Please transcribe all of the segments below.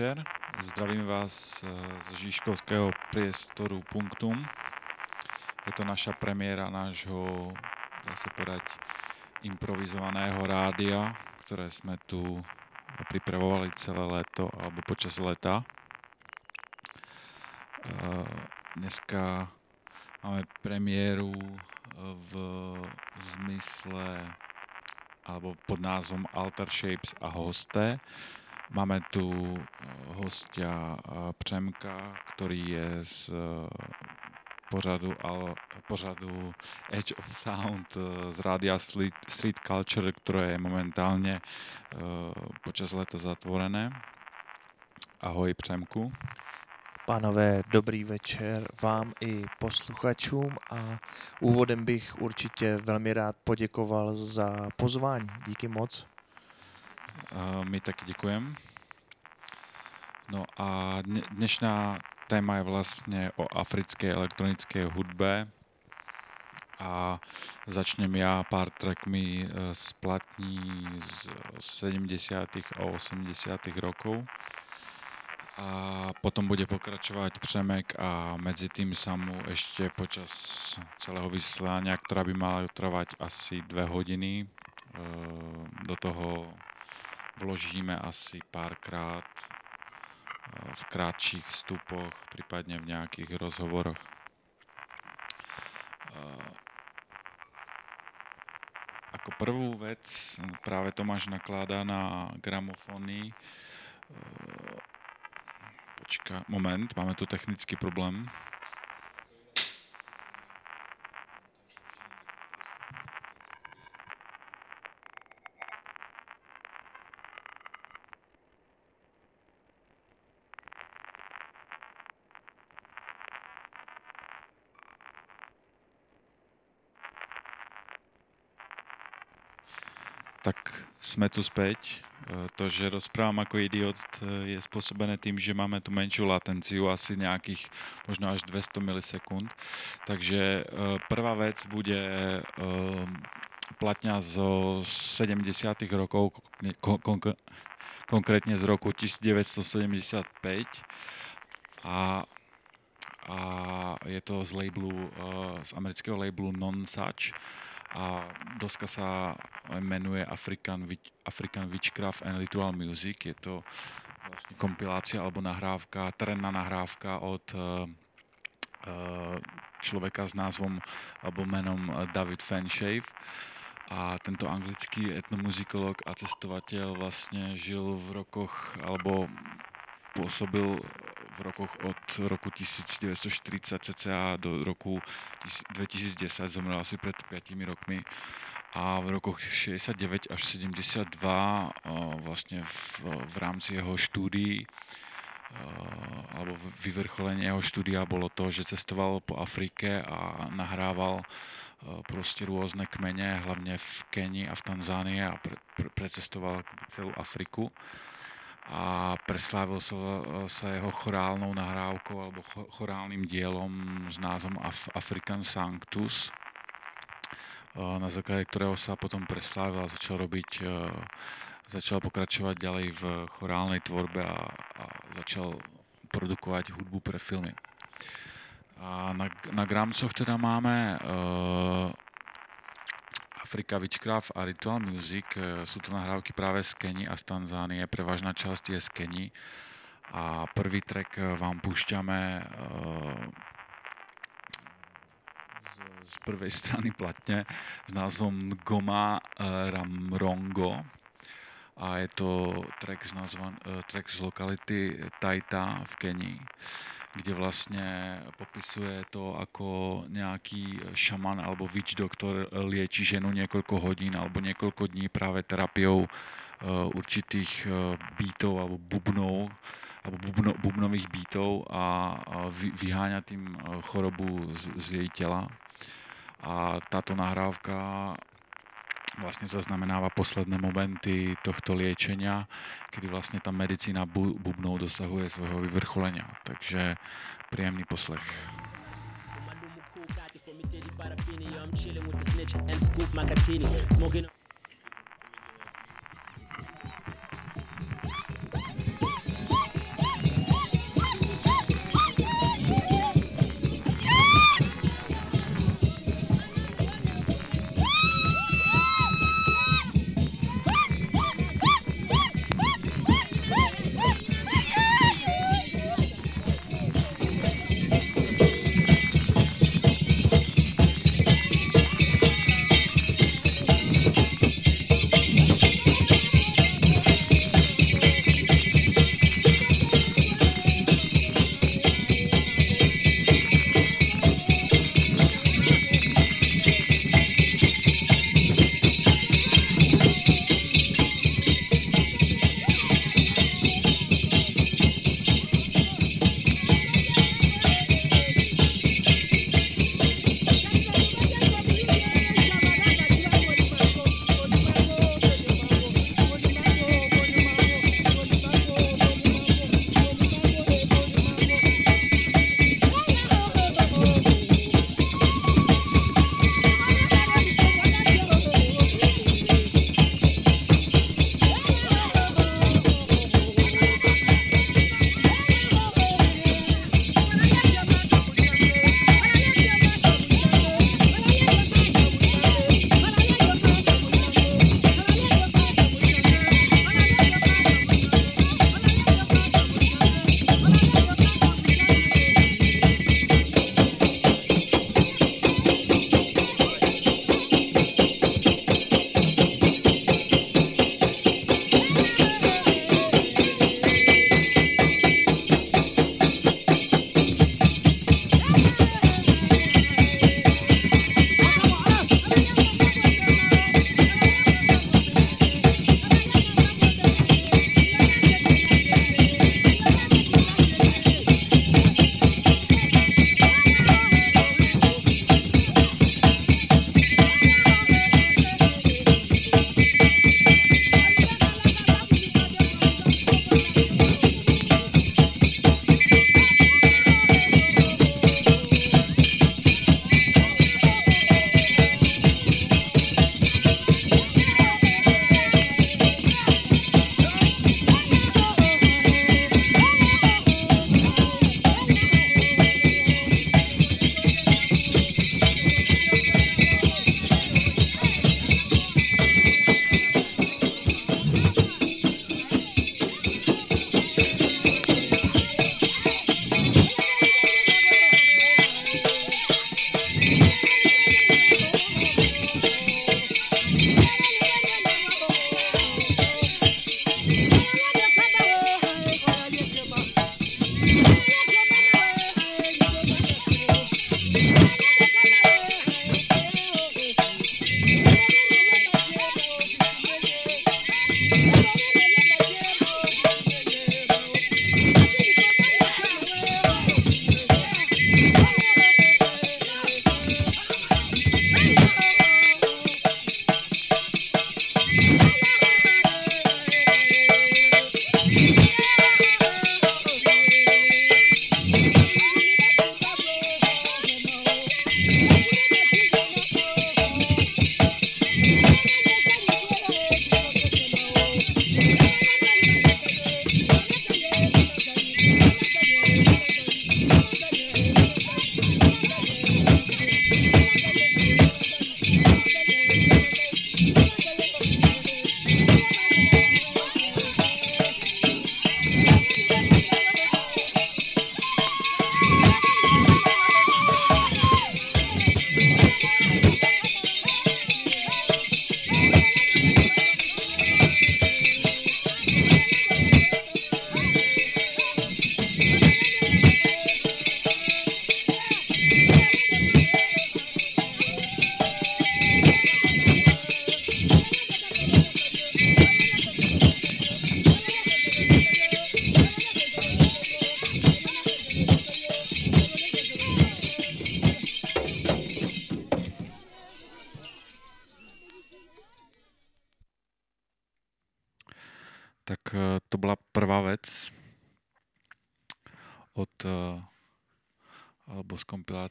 Eh, večer, zdravím vás eh, z Žižkovského priestoru Punktum. Je to naša premiéra nášho, dá se podať, improvizovaného rádia, ktoré sme tu pripravovali celé léto alebo počas leta. Dneska máme premiéru v zmysle alebo pod názvom Alter Shapes a hosté. Máme tu hostia Přemka, ktorý je z pořadu, ale, pořadu Edge of Sound z rádia Street, Culture, ktoré je momentálne počas leta zatvorené. Ahoj Přemku. Pánové, dobrý večer vám i posluchačům a úvodem bych určitě velmi rád poděkoval za pozvání. Díky moc. My taky děkujeme. No a dnešná téma je vlastně o africké elektronické hudbe a začnem já pár trackmi z platní z 70. a 80. rokov a potom bude pokračovať Přemek a medzi tým sa mu ešte počas celého vysielania, ktorá by mala trvať asi dve hodiny, do toho vložíme asi párkrát v krátších vstupoch, prípadne v nejakých rozhovoroch. Ako prvú vec práve Tomáš nakládá na gramofony Počka, moment, máme tu technický problém. Jsme tu späť. To, že rozprávam ako idiot, je spôsobené tým, že máme tu menšiu latenciu, asi nejakých možno až 200 milisekúnd. Takže prvá vec bude platňa zo 70. rokov, konkrétne z roku 1975 a, a je to z labelu, z amerického labelu Non Such a doska sa jmenuje African, African Witchcraft and Ritual Music. Je to vlastne kompilácia alebo nahrávka, terénna nahrávka od človeka s názvom alebo menom David Fanshave. A tento anglický etnomuzikolog a cestovateľ vlastne žil v rokoch, alebo pôsobil v rokoch od roku 1940 cca do roku 2010, zomrel asi pred 5 rokmi. A v rokoch 69 až 72 vlastne v, v rámci jeho štúdií alebo vyvrcholenie jeho štúdia bolo to, že cestoval po Afrike a nahrával proste rôzne kmene, hlavne v Kenii a v Tanzánii a pre, pre, precestoval celú Afriku a preslávil sa, sa jeho chorálnou nahrávkou alebo chorálnym dielom s názvom Af- African Sanctus, na základe ktorého sa potom preslávil a začal robiť, začal pokračovať ďalej v chorálnej tvorbe a, a začal produkovať hudbu pre filmy. A na, na Gramcoch teda máme uh, Afrika Witchcraft a Ritual Music. Sú to nahrávky práve z Keni a z Tanzánie. Prevažná časť je z Keni. A prvý track vám púšťame z prvej strany platne s názvom Goma Ramrongo a je to track z, nazvan, track z lokality Taita v Kenii kde vlastne popisuje to, ako nejaký šaman alebo witch doktor lieči ženu niekoľko hodín alebo niekoľko dní práve terapiou určitých beatov alebo bubnov alebo bubno, bubnových beatov a vyháňa tým chorobu z, z jej tela. A táto nahrávka vlastne zaznamenáva posledné momenty tohto liečenia, kedy vlastne tá medicína bu- bubnov dosahuje svojho vyvrcholenia. Takže príjemný poslech. Smoking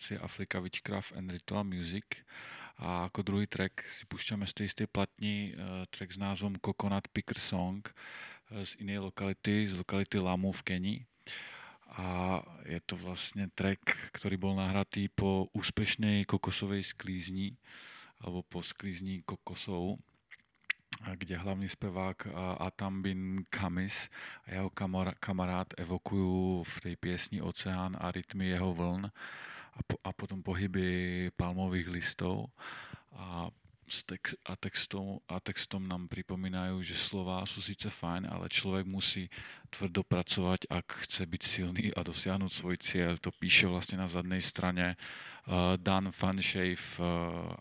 kompilácie Africa Witchcraft and Ritual Music. A ako druhý track si púšťame z tej istej platni track s názvom Coconut Picker Song z inej lokality, z lokality Lamu v Kenii a je to vlastne track, ktorý bol nahratý po úspešnej kokosovej sklízni alebo po sklízni kokosov kde hlavný spevák Atam bin Kamis a jeho kamarád evokujú v tej piesni oceán a rytmy jeho vln a, po, a potom pohyby palmových listov. A text, a, textom, a textom nám pripomínajú, že slova sú síce fajn, ale človek musí tvrdo pracovať, ak chce byť silný a dosiahnuť svoj cieľ. To píše vlastne na zadnej strane uh, Dan Fanshave uh,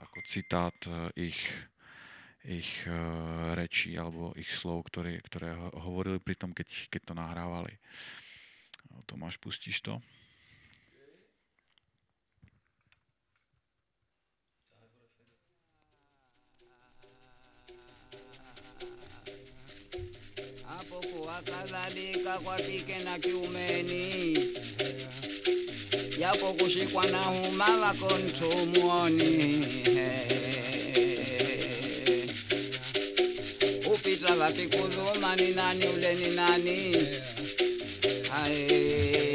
ako citát uh, ich, ich uh, rečí alebo ich slov, ktoré, ktoré hovorili pri tom, keď, keď to nahrávali. Tomáš, pustíš to? Kadhalika kwa kike na kiumeni, japo kushikwa na huma wako upita wakikudhuma ni nani ule ni nani? Ae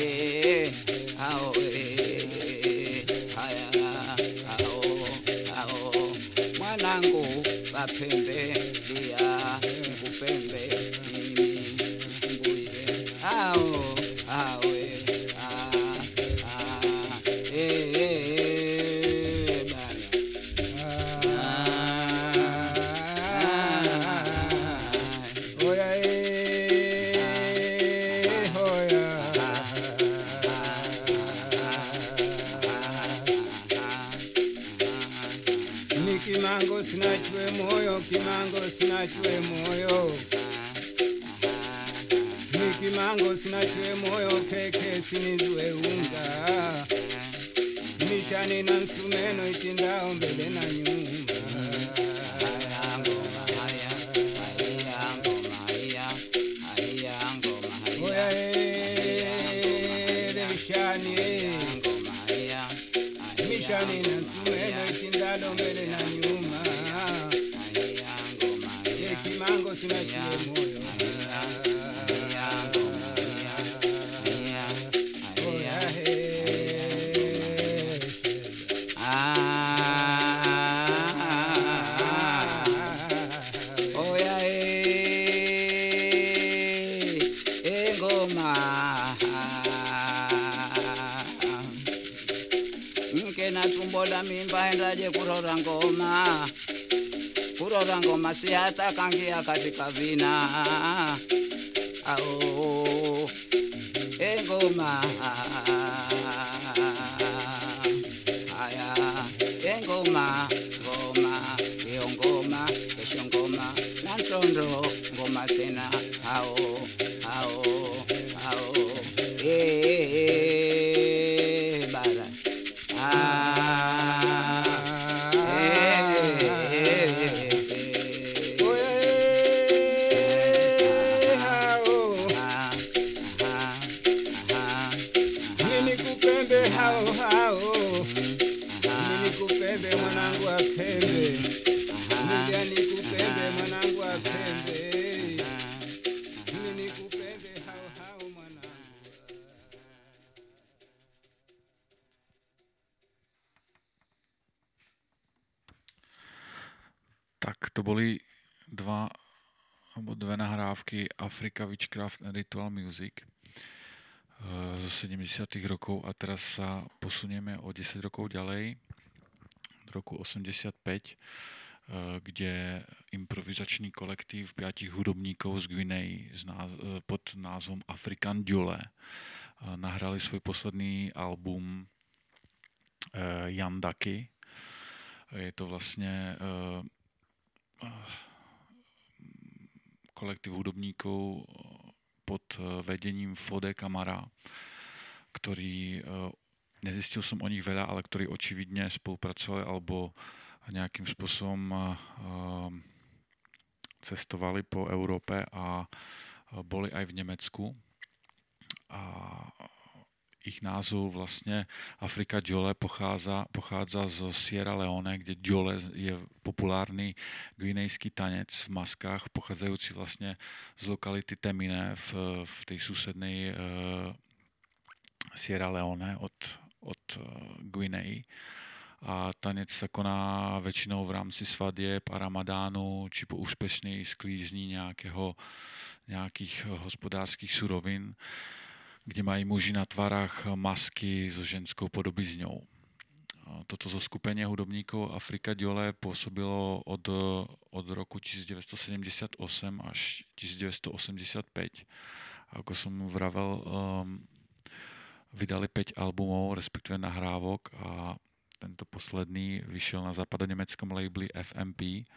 sinizue unga mishani na msumeno itindao mbele na nyumba mishani nyuma. Eh, kurora ngoma si hata kangia katika vina ao engoma. haya Witchcraft and Ritual Music eh, zo 70 rokov a teraz sa posunieme o 10 rokov ďalej do roku 85 eh, kde improvizačný kolektív piatich hudobníkov z Guinei z eh, pod názvom African Dule nahrali svoj posledný album Yandaki. Je to vlastne eh, kolektív hudobníkov pod eh, vedením Fode Kamara, ktorý, eh, nezistil som o nich veľa, ale ktorí očividne spolupracovali alebo nejakým spôsobom eh, cestovali po Európe a boli aj v Nemecku a ich názov vlastne Afrika Djole pochádza, pochádza z Sierra Leone, kde Djole je populárny guinejský tanec v maskách, pochádzajúci vlastne z lokality Temine v, v tej susednej uh, Sierra Leone od, od uh, Guinei. A tanec sa koná väčšinou v rámci svadieb a ramadánu, či po úspešnej sklížní nejakého, nejakých hospodárskych surovín, kde mají muži na tvarách masky so ženskou podobizňou. Toto zoskupenie hudobníkov Afrika Diole pôsobilo od, od roku 1978 až 1985. Ako som vravel, um, vydali 5 albumov, respektíve nahrávok a tento posledný vyšiel na západonemeckom labeli FMP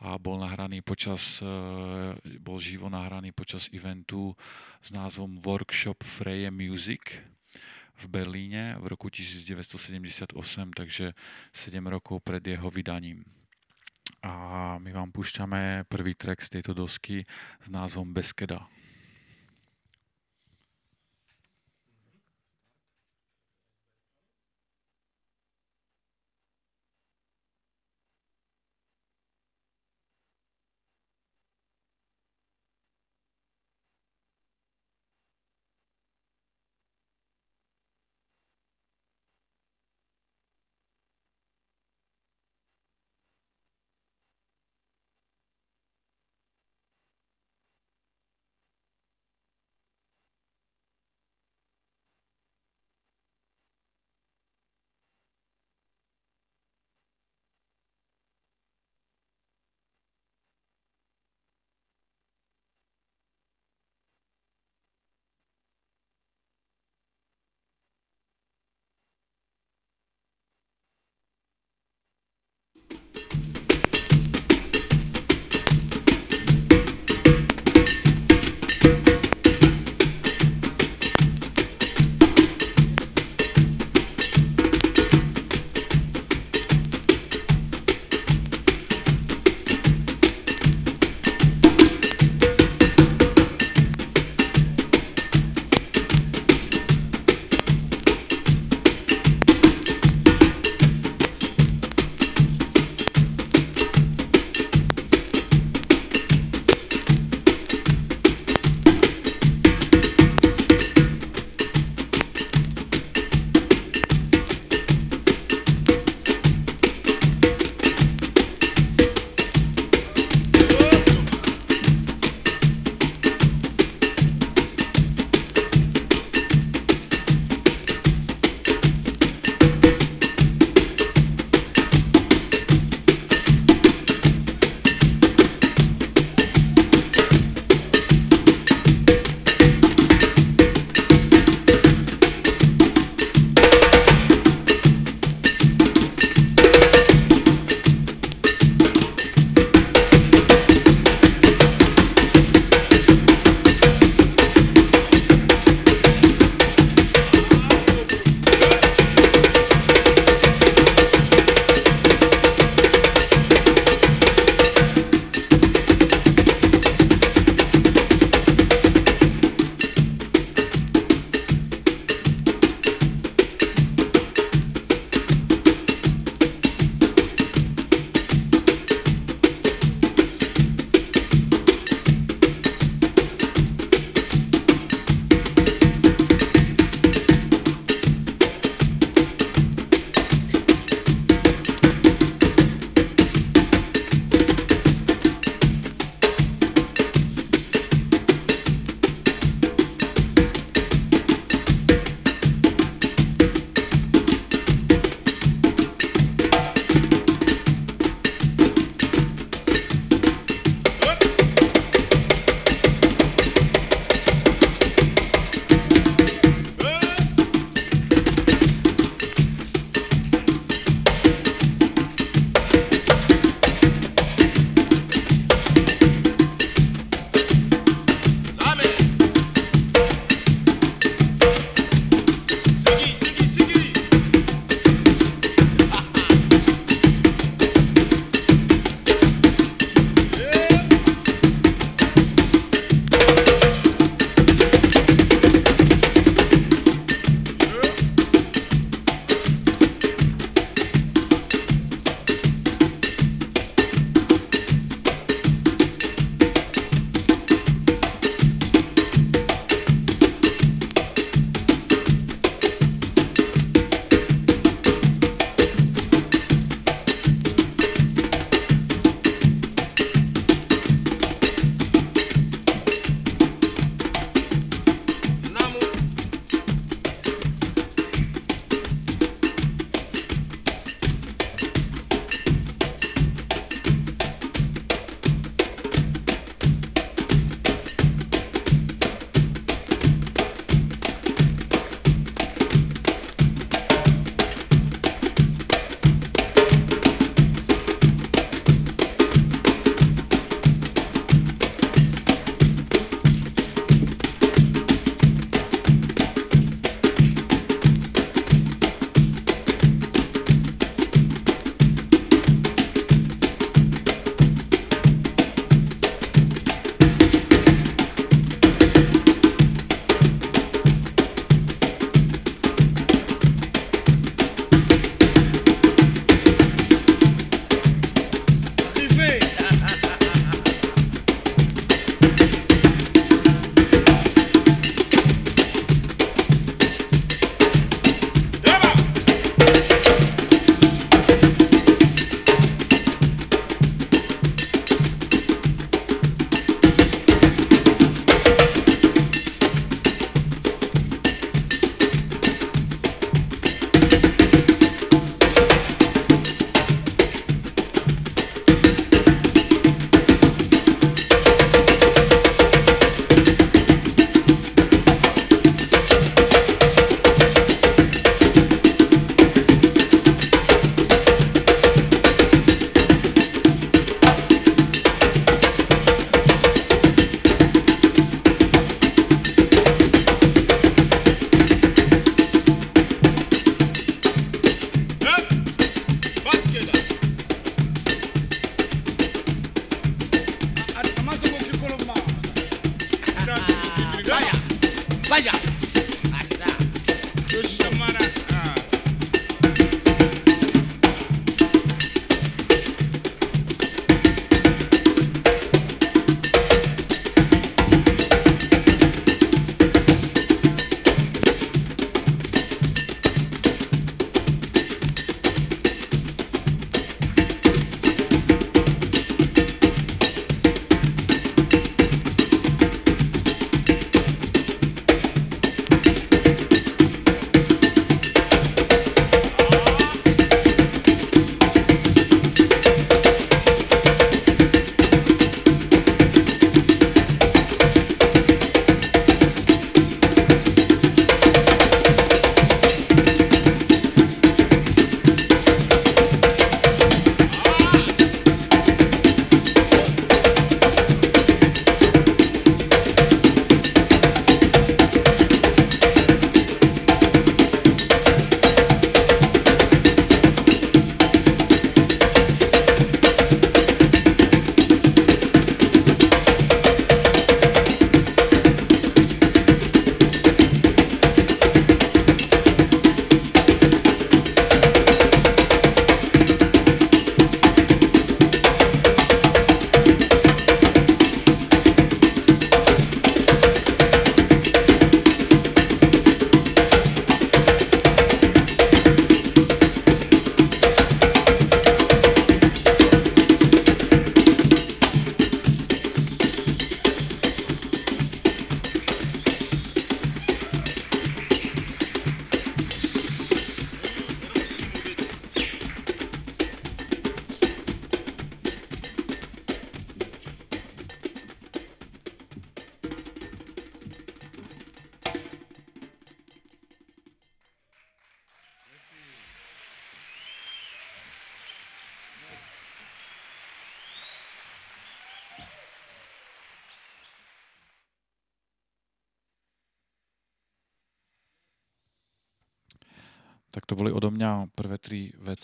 a bol nahraný počas, eh, bol živo nahraný počas eventu s názvom Workshop Freie Music v Berlíne v roku 1978, takže 7 rokov pred jeho vydaním. A my vám púšťame prvý track z tejto dosky s názvom Beskeda.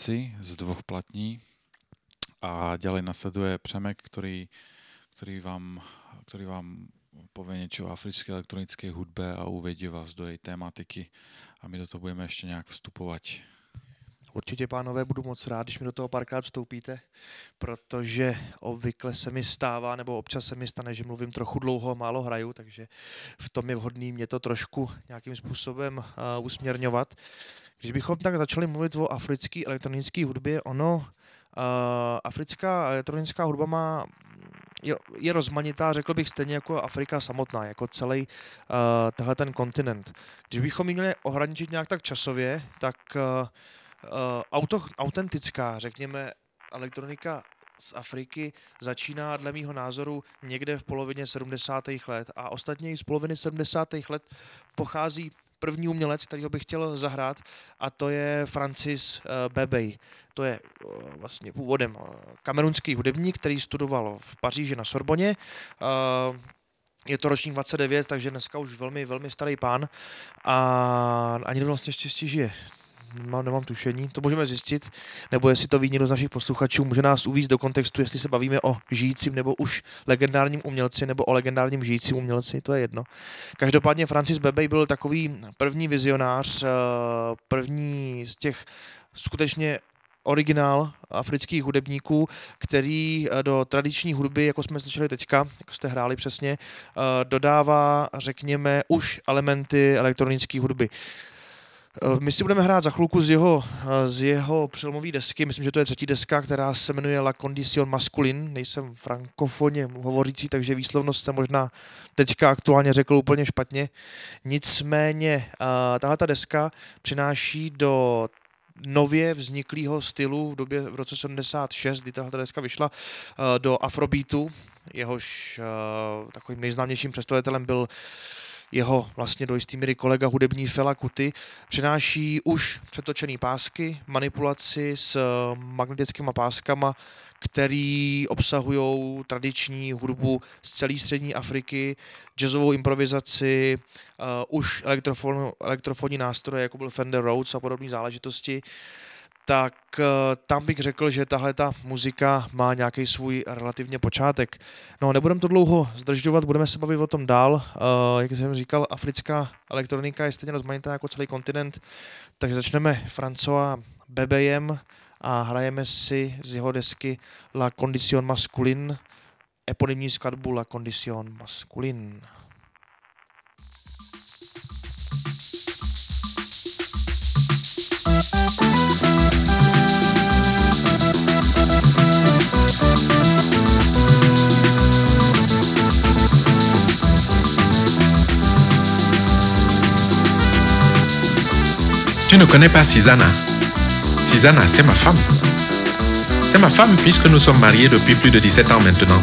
Věci z dvoch platní a ďalej nasleduje Přemek, který, který, vám, který vám povie něco o africké elektronické hudbe a uvedí vás do její tématiky a my do toho budeme ještě nějak vstupovat. Určitě, pánové, budu moc rád, když mi do toho párkrát vstoupíte, protože obvykle se mi stává, nebo občas se mi stane, že mluvím trochu dlouho a málo hraju, takže v tom je vhodný mě to trošku nějakým způsobem uh, usměrňovat. Když bychom tak začali mluvit o africké elektronické hudbě, ono, uh, africká elektronická hudba má je, je rozmanitá, řekl bych stejně jako Afrika samotná, jako celý uh, tenhle ten kontinent. Když bychom ji měli ohraničit nějak tak časově, tak uh, auto, autentická, řekněme, elektronika z Afriky začíná dle mýho názoru někde v polovině 70. let a ostatně i z poloviny 70. let pochází první umělec, kterýho bych chtěl zahrát a to je Francis uh, Bebey. To je uh, vlastně původem uh, kamerunský hudebník, který studoval v Paříži na Sorboně. Je to ročník 29, takže dneska už velmi, velmi starý pán a ani vlastně štěstí žije nemám, nemám tušení, to můžeme zjistit, nebo jestli to ví někdo z našich posluchačů, může nás uvíct do kontextu, jestli se bavíme o žijícím nebo už legendárním umělci, nebo o legendárním žijícím umělci, to je jedno. Každopádně Francis Bebey byl takový první vizionář, eh, první z těch skutečně originál afrických hudebníků, který eh, do tradiční hudby, jako jsme slyšeli teďka, jako jste hráli přesně, eh, dodává, řekněme, už elementy elektronické hudby. Eh, my si budeme hrát za chvilku z jeho, eh, z jeho přelomové desky, myslím, že to je třetí deska, která se jmenuje La Condition Masculine, nejsem frankofoně hovořící, takže výslovnost jsem možná teďka aktuálně řekl úplně špatně. Nicméně eh, tahle ta deska přináší do nově vzniklého stylu v době v roce 76, kdy tahle deska vyšla do Afrobeatu, jehož takovým nejznámějším představitelem byl jeho vlastně do jistý míry kolega hudební Fela Kuty, přináší už přetočený pásky, manipulaci s eh, magnetickými páskama, který obsahují tradiční hudbu z celé střední Afriky, jazzovou improvizaci, uh, už elektrofon, elektrofonní nástroje, jako byl Fender Rhodes a podobné záležitosti. Uh, tak eh, tam bych řekl, že tahle ta muzika má nějaký svůj relativně počátek. No, nebudeme to dlouho zdržovat, budeme se bavit o tom dál. Uh, jak jsem říkal, africká elektronika je stejně rozmanitá jako celý kontinent, takže začneme Francoa Bebejem a hrajeme si z jeho desky La Condition Masculine, eponymní skladbu La Condition Masculine. Tu ne connais pas Susanna? Susanna, c'est ma femme. C'est ma femme puisque nous sommes mariés depuis plus de 17 ans maintenant.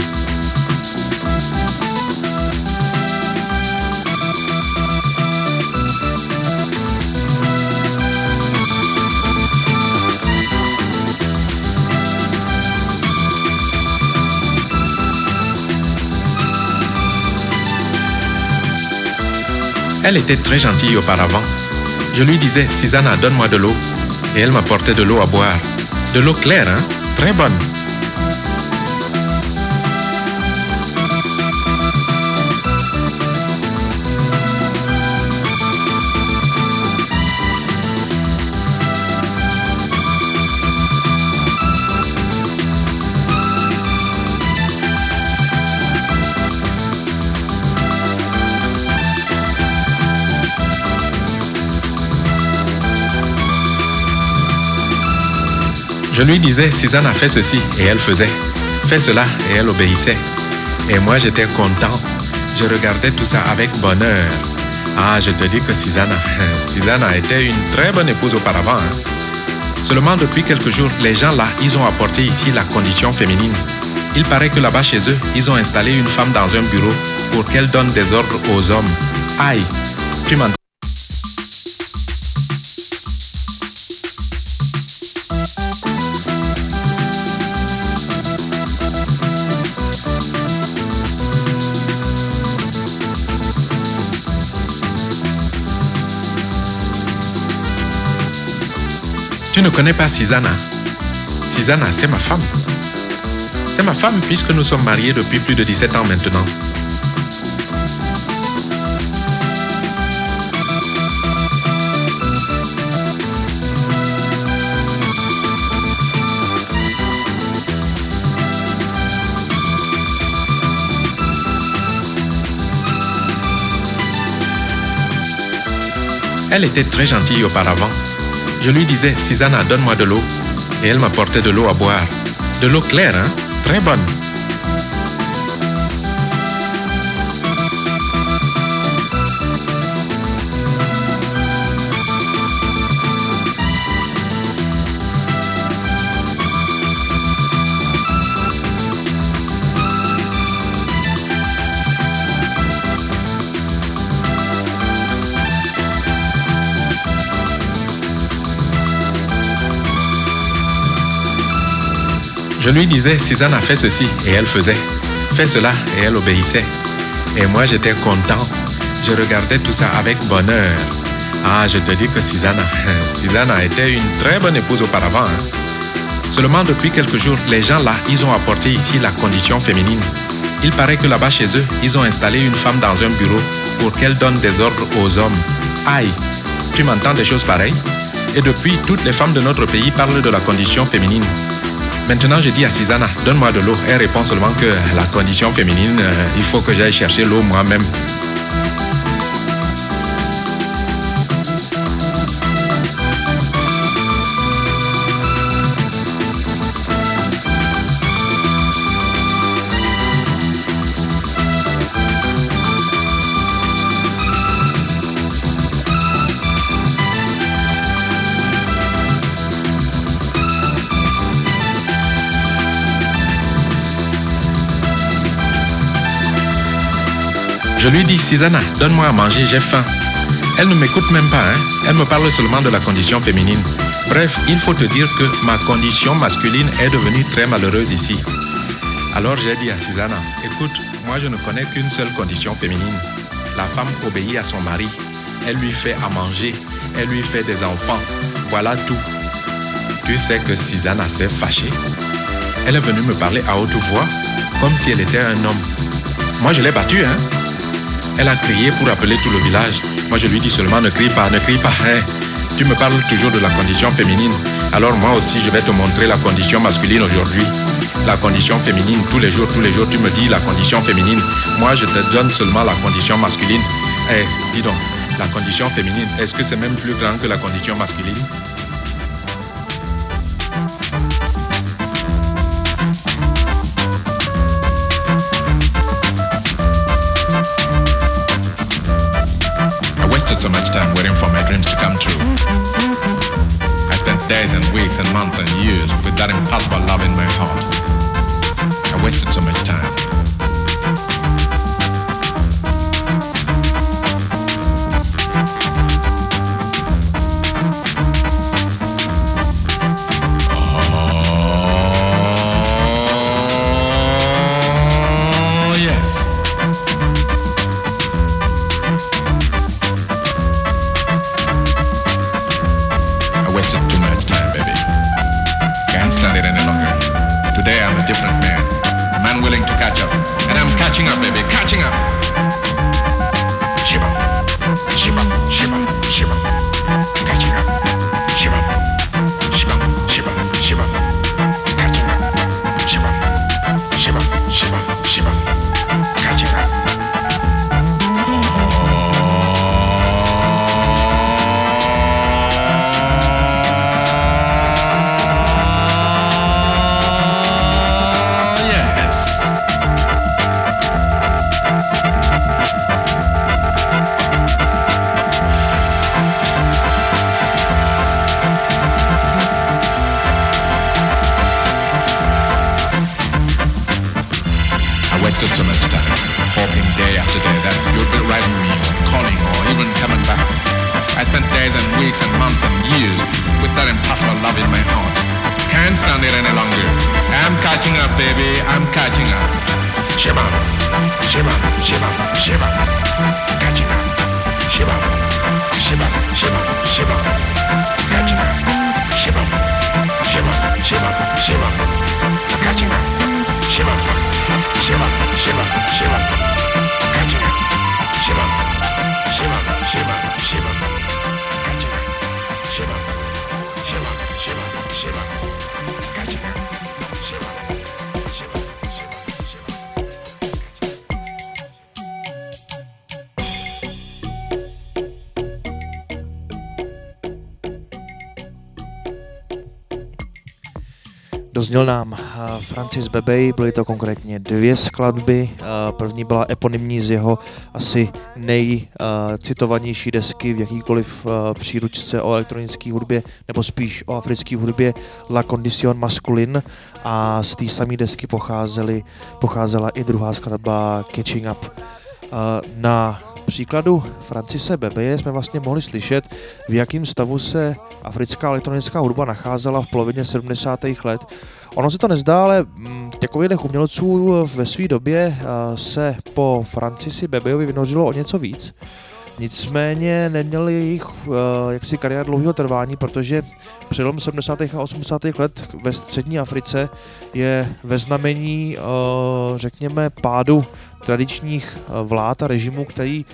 Elle était très gentille auparavant. Je lui disais, Susanna, donne-moi de l'eau. Et elle m'apportait de l'eau à boire. De l'eau claire, hein? Très bonne. Je lui disais, Suzanne a fait ceci et elle faisait. Fais cela et elle obéissait. Et moi, j'étais content. Je regardais tout ça avec bonheur. Ah, je te dis que Susanna, Susanna était une très bonne épouse auparavant. Hein. Seulement depuis quelques jours, les gens là, ils ont apporté ici la condition féminine. Il paraît que là-bas chez eux, ils ont installé une femme dans un bureau pour qu'elle donne des ordres aux hommes. Aïe, tu m'entends? Connais pas Susanna Susanna, c'est ma femme. C'est ma femme puisque nous sommes mariés depuis plus de 17 ans maintenant. Elle était très gentille auparavant. Je lui disais, Susanna, donne-moi de l'eau. Et elle m'apportait de l'eau à boire. De l'eau claire, hein Très bonne. Je lui disais, Susanna, fais ceci, et elle faisait. Fais cela, et elle obéissait. Et moi, j'étais content. Je regardais tout ça avec bonheur. Ah, je te dis que Susanna, Susanna était une très bonne épouse auparavant. hein. Seulement depuis quelques jours, les gens là, ils ont apporté ici la condition féminine. Il paraît que là-bas chez eux, ils ont installé une femme dans un bureau pour qu'elle donne des ordres aux hommes. Aïe, tu m'entends des choses pareilles? Et depuis, toutes les femmes de notre pays parlent de la condition féminine. Maintenant, je dis à Susanna, donne-moi de l'eau. Elle répond seulement que la condition féminine, euh, il faut que j'aille chercher l'eau moi-même. Je lui dis, Susanna, donne-moi à manger, j'ai faim. Elle ne m'écoute même pas, hein. Elle me parle seulement de la condition féminine. Bref, il faut te dire que ma condition masculine est devenue très malheureuse ici. Alors j'ai dit à Susanna, écoute, moi je ne connais qu'une seule condition féminine. La femme obéit à son mari. Elle lui fait à manger. Elle lui fait des enfants. Voilà tout. Tu sais que Susanna s'est fâchée. Elle est venue me parler à haute voix, comme si elle était un homme. Moi je l'ai battue, hein. Elle a crié pour appeler tout le village. Moi, je lui dis seulement ne crie pas, ne crie pas. Tu me parles toujours de la condition féminine. Alors moi aussi, je vais te montrer la condition masculine aujourd'hui. La condition féminine, tous les jours, tous les jours, tu me dis la condition féminine. Moi, je te donne seulement la condition masculine. Eh, dis donc, la condition féminine, est-ce que c'est même plus grand que la condition masculine? And months and years with that impossible love in my heart. I wasted so much time. Catching up, baby. Dozněl nám eh, Francis Bebej, byly to konkrétně dvě skladby. Eh, První byla eponymní z jeho asi nejcitovanější desky v jakýkoliv eh, příručce o elektronické hudbě, nebo spíš o africké hudbě La Condition Masculine a z té samé desky pocházely, pocházela i druhá skladba Catching Up. Na příkladu Francise Bebeje jsme vlastně mohli slyšet, v jakém stavu se africká elektronická hudba nacházela v polovině 70. let. Ono se to nezdá, ale mm, takových umělců ve své době eh, se po Francisi Bebejovi vynořilo o něco víc. Nicméně neměli jejich uh, jaksi kariéra dlouhého trvání, protože přelom 70. a 80. let ve střední Africe je ve znamení, řekněme, pádu tradičních vlád a režimů, který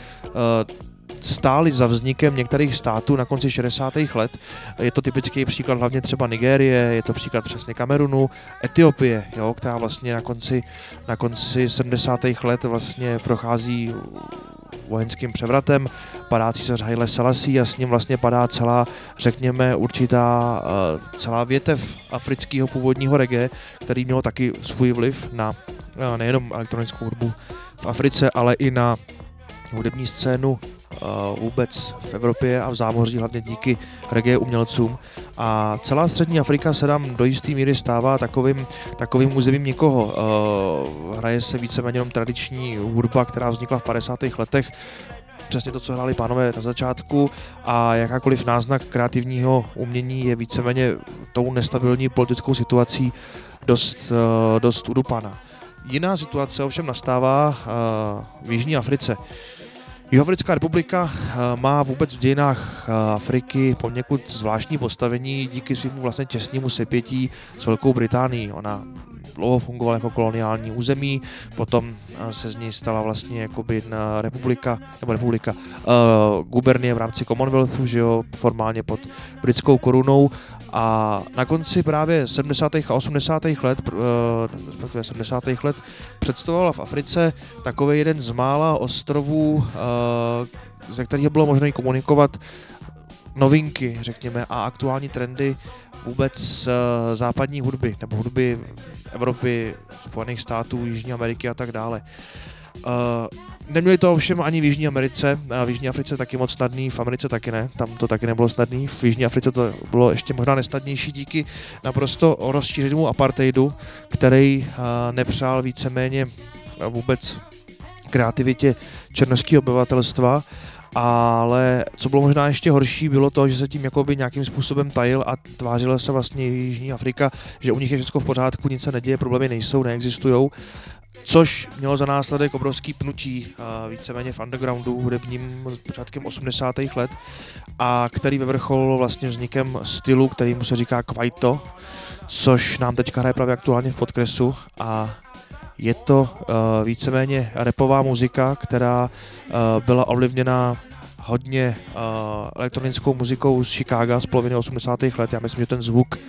stály za vznikem některých států na konci 60. let. Je to typický příklad hlavně třeba Nigérie, je to příklad přesně Kamerunu, Etiopie, jo, která vlastně na konci, na konci 70. let vlastně prochází vojenským převratem, padá císař Haile Selassie a s ním vlastně padá celá, řekněme, určitá uh, celá větev afrického původního reggae, který měl taky svůj vliv na uh, nejenom elektronickou hudbu v Africe, ale i na hudební scénu vůbec v Evropě a v zámoří, hlavně díky reggae umělcům. A celá střední Afrika se nám do jisté míry stává takovým, takovým územím někoho. Uh, hraje se víceméně jenom tradiční hudba, která vznikla v 50. letech, přesně to, co hráli pánové na začátku a jakákoliv náznak kreativního umění je víceméně tou nestabilní politickou situací dost, uh, dost udupaná. Jiná situace ovšem nastává v Jižní Africe. Jihoafrická republika eh, má vůbec v dějinách eh, Afriky poněkud zvláštní postavení díky svému vlastně těsnému sepětí s Velkou Británií. Ona dlouho fungovala jako koloniální území, potom eh, se z ní stala vlastně jakoby republika, nebo republika, uh, gubernie v rámci Commonwealthu, že jo, formálně pod britskou korunou a na konci právě 70. a 80. let, uh, 70. let, představovala v Africe takový jeden z mála ostrovů, uh, ze kterých bylo možné komunikovat novinky, řekněme, a aktuální trendy vůbec uh, západní hudby, nebo hudby Evropy, Spojených států, Jižní Ameriky a tak dále. Uh, neměli to ovšem ani v Jižní Americe, a v Jižní Africe taky moc snadný, v Americe taky ne, tam to taky nebylo snadný, v Jižní Africe to bylo ještě možná nesnadnější díky naprosto rozšířenému apartheidu, který nepřál víceméně vůbec kreativitě černoského obyvatelstva, ale co bylo možná ještě horší, bylo to, že se tím jakoby nějakým způsobem tajil a tvářila se vlastně Jižní Afrika, že u nich je všechno v pořádku, nic se neděje, problémy nejsou, neexistují. Což mělo za následek obrovský pnutí uh, víceméně v undergroundu hudebním počátkem 80. let a který vyvrcholil vlastně vznikem stylu, který mu se říká Kwaito, což nám teďka hraje právě aktuálně v podkresu a je to uh, víceméně repová muzika, která uh, byla ovlivněna hodně uh, elektronickou muzikou z Chicaga z poloviny 80. let. Já myslím, že ten zvuk uh,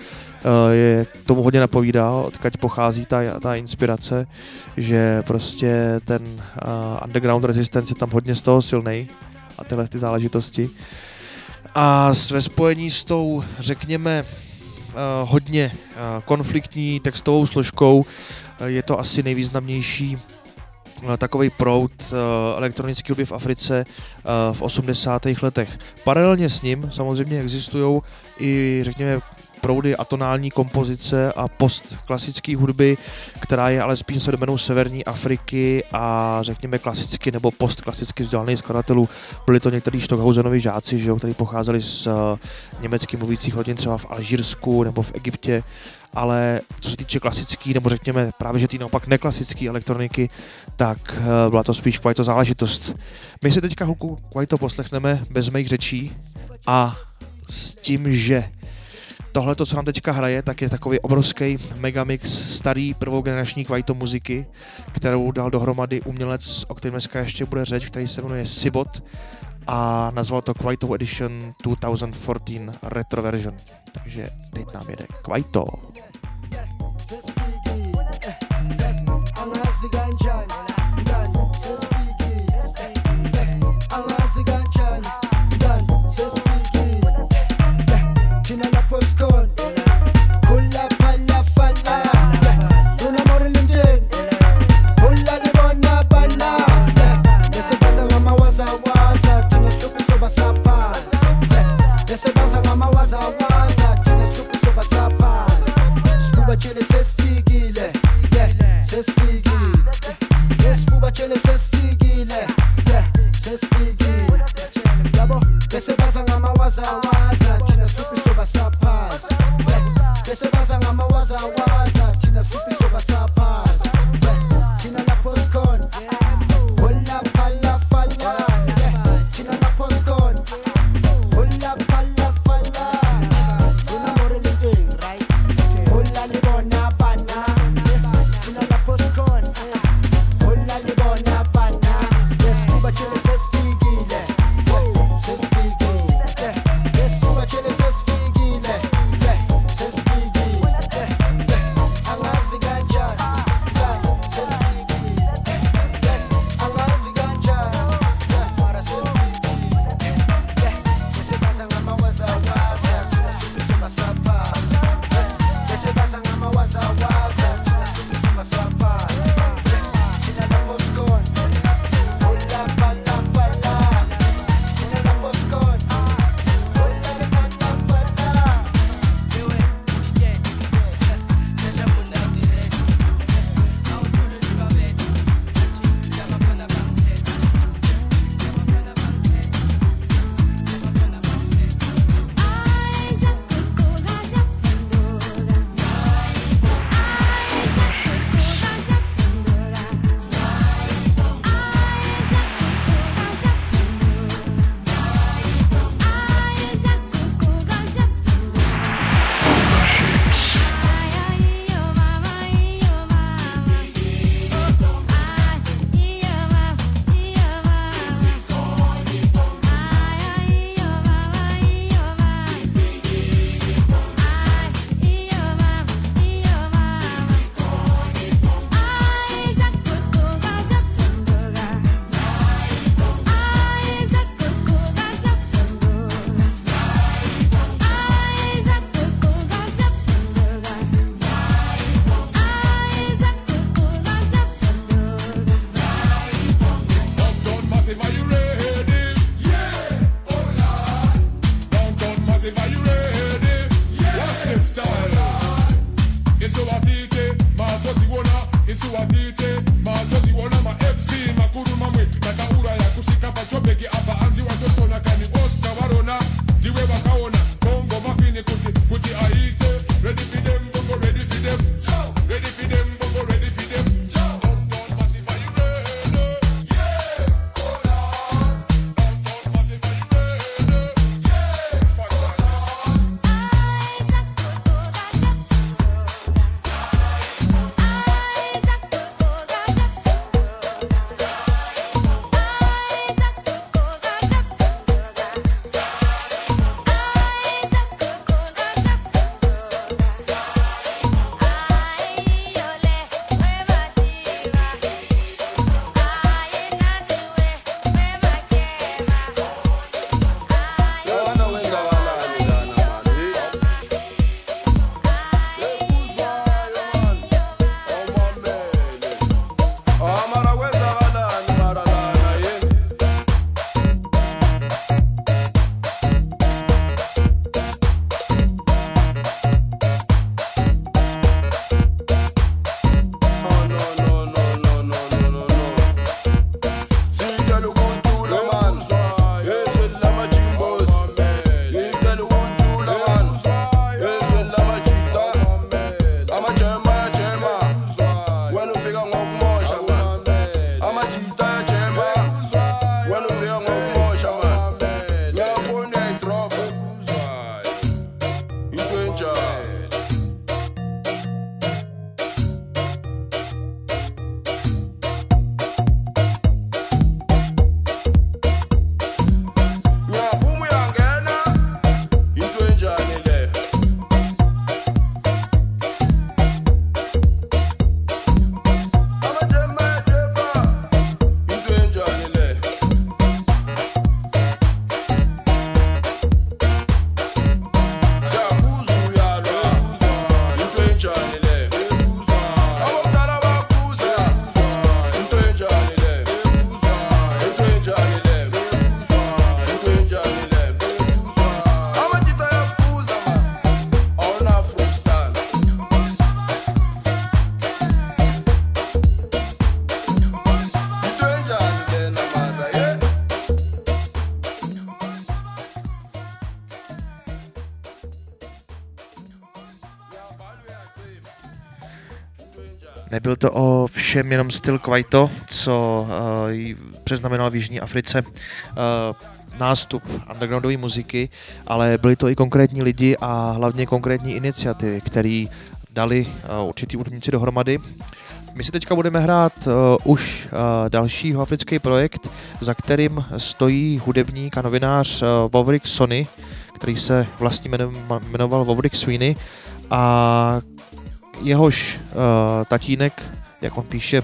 je tomu hodně napovídá, odkud pochází ta, ta inspirace, že prostě ten uh, underground resistance je tam hodně z toho silný a tyhle ty záležitosti. A ve spojení s tou, řekněme, hodně konfliktní textovou složkou je to asi nejvýznamnější takový proud elektronický hudby v Africe v 80. letech. Paralelně s ním samozřejmě existují i, řekněme, proudy atonální kompozice a postklasické hudby, která je ale spíš domenou severní Afriky a řekněme klasicky nebo postklasicky vzdělaných skladatelů. Byli to někteří Stockhausenovi žáci, že jo, kteří pocházeli z německy mluvících rodin třeba v Alžírsku nebo v Egyptě ale co se týče klasický, nebo řekněme právě, že ty naopak neklasický elektroniky, tak eh, byla to spíš kvalito záležitost. My si teďka hluku kvalito poslechneme bez mých řečí a s tím, že tohle, co nám teďka hraje, tak je takový obrovský megamix starý prvogenerační kvalito muziky, kterou dal dohromady umělec, o kterém dneska ještě bude řeč, který se jmenuje Sibot a nazval to Quaito Edition 2014 Retro Version. Takže teď nám jede Quaito. Yeah, ses figiyle Kes bu bakele ses figiyle De ses figiyle Yabo besebaza ngamawaza waza thina sihluphi soba baza besebaza ngamawaza waza thina sihluphi soba saphaza Nebyl to o všem jenom styl Kvaito, co uh, přeznamenal v Jižní Africe uh, nástup undergroundové muziky, ale byli to i konkrétní lidi a hlavně konkrétní iniciativy, které dali uh, určitý úrodníci dohromady. My si teďka budeme hrát uh, už uh, další africký projekt, za kterým stojí hudebník a novinář uh, Vovrik Sony, který se vlastně jmenoval Vovrik Sweeney a jehož uh, tatínek, jak on píše